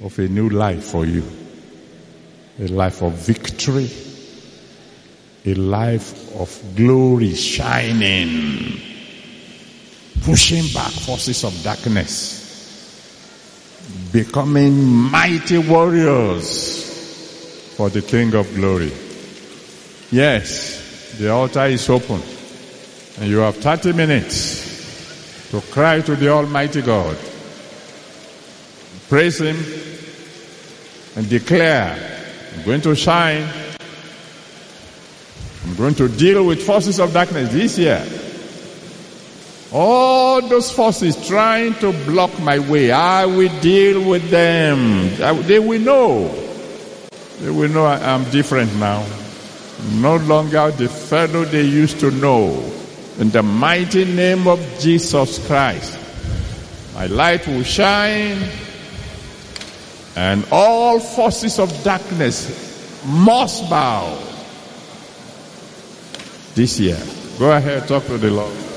of a new life for you. A life of victory. A life of glory shining. Pushing back forces of darkness. Becoming mighty warriors for the King of glory. Yes, the altar is open. And you have 30 minutes to cry to the Almighty God. Praise Him and declare, I'm going to shine. I'm going to deal with forces of darkness this year. All those forces trying to block my way, I will deal with them. They will know. They will know I am different now. No longer the fellow they used to know. In the mighty name of Jesus Christ, my light will shine and all forces of darkness must bow this year. Go ahead, talk to the Lord.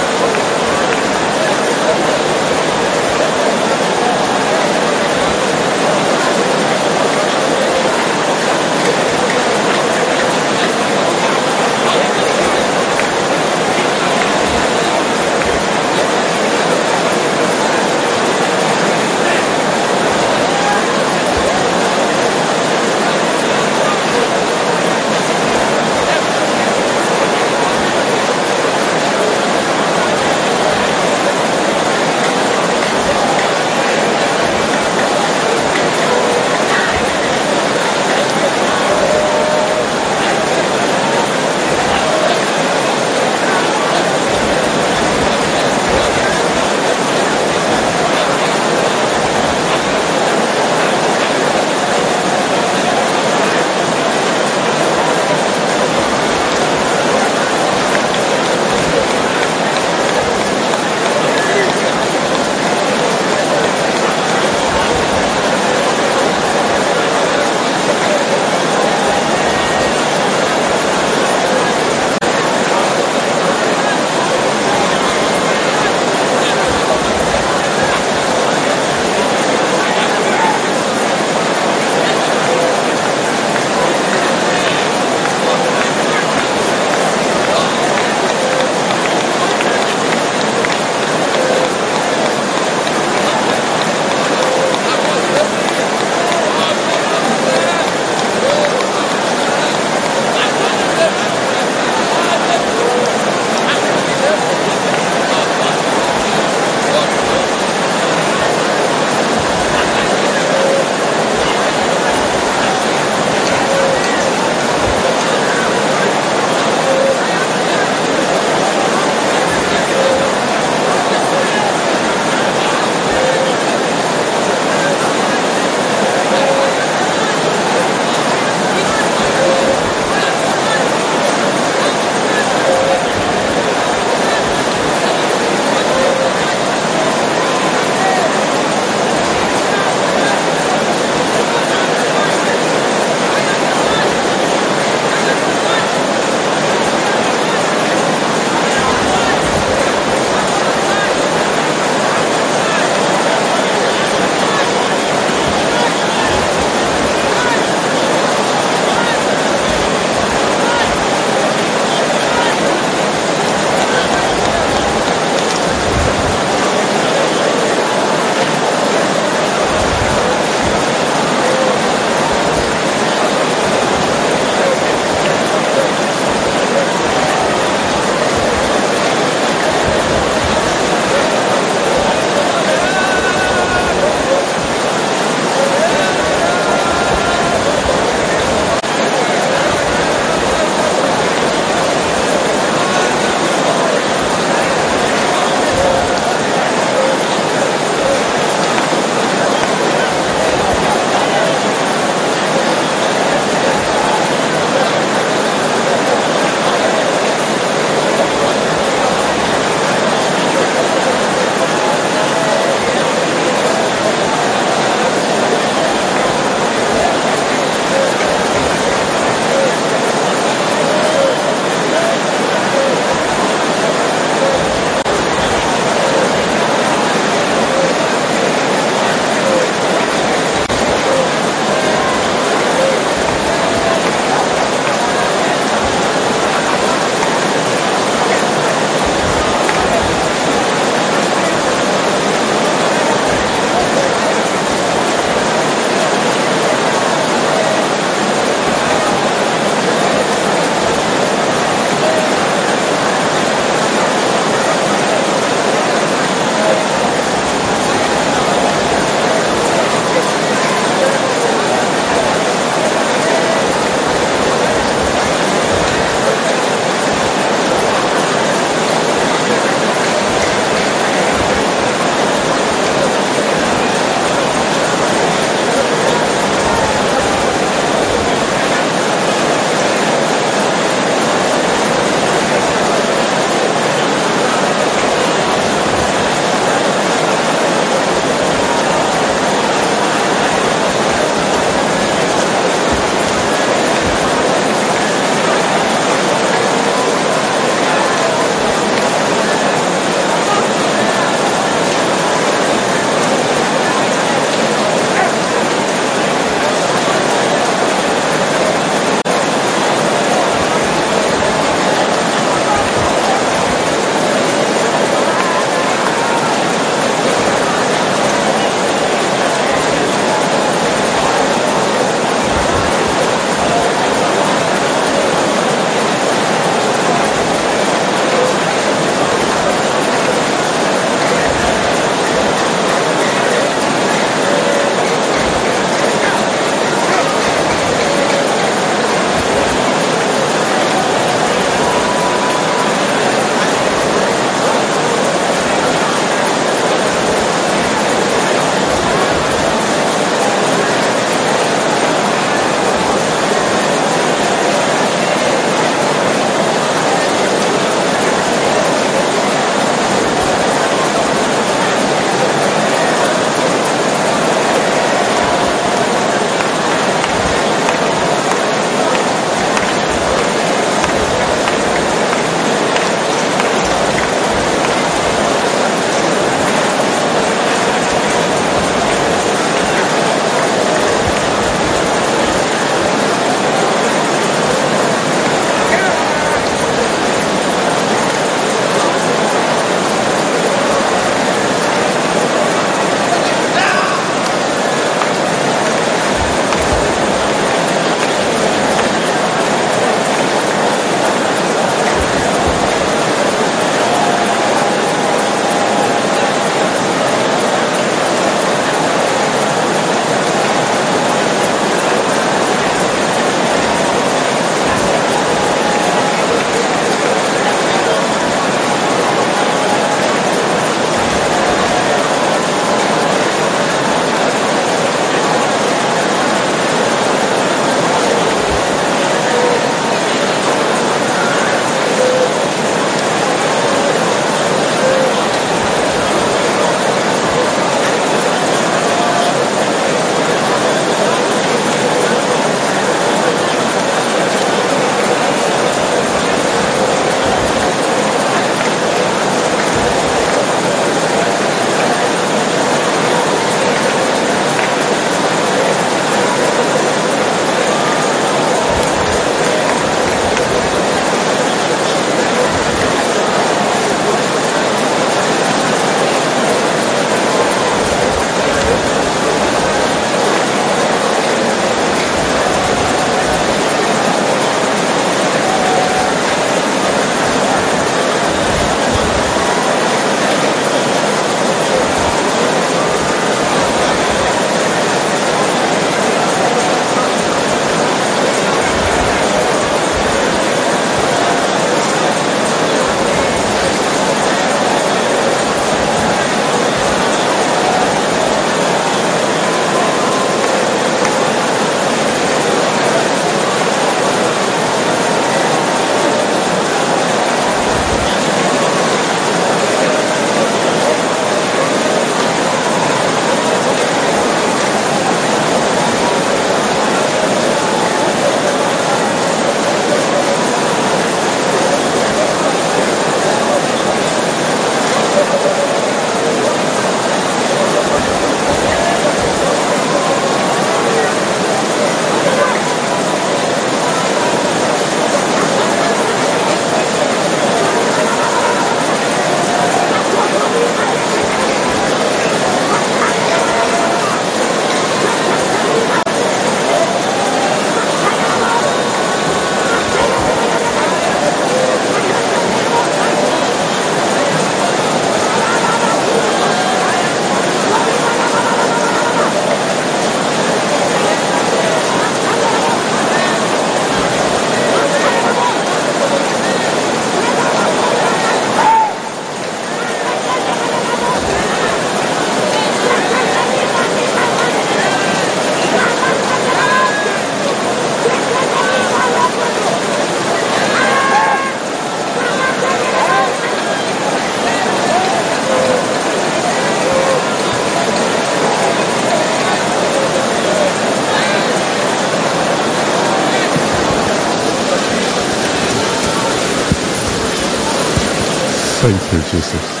You, Jesus.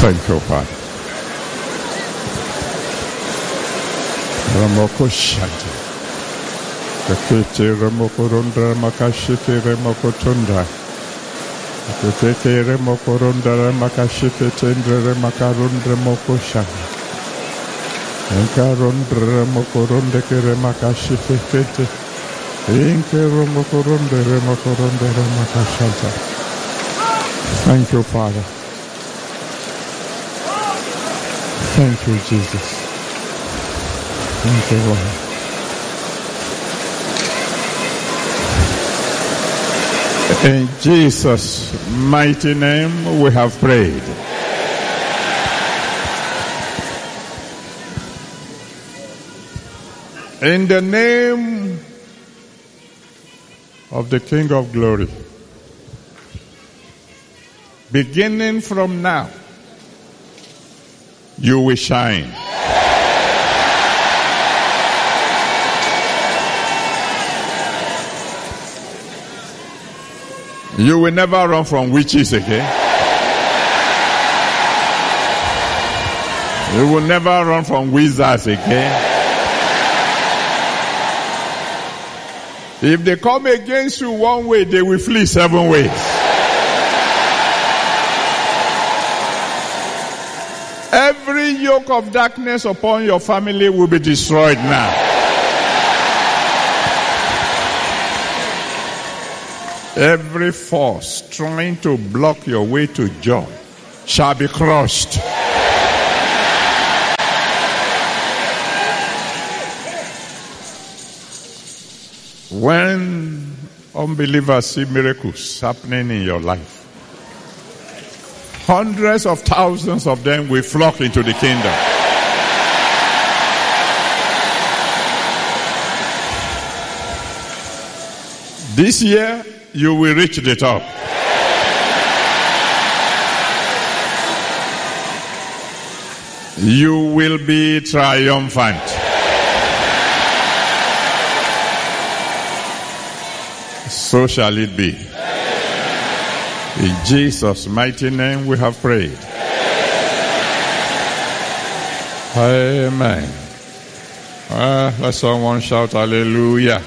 Thank you, Father. Ramoko Shanti. Kakete Ramoko Rondra Makashite Ramoko Tundra. Makashite Ronde Kere Makashite Ronde Ramakashanta. Thank you, Father. Thank you, Jesus. Thank you, Lord. In Jesus' mighty name we have prayed. In the name of the King of Glory, beginning from now, you will shine. You will never run from witches again. You will never run from wizards again. If they come against you one way, they will flee seven ways. Every yoke of darkness upon your family will be destroyed now. Every force trying to block your way to joy shall be crushed. When unbelievers see miracles happening in your life, hundreds of thousands of them will flock into the kingdom. This year, you will reach the top. You will be triumphant. So shall it be. In Jesus' mighty name we have prayed. Amen. Uh, let someone shout hallelujah.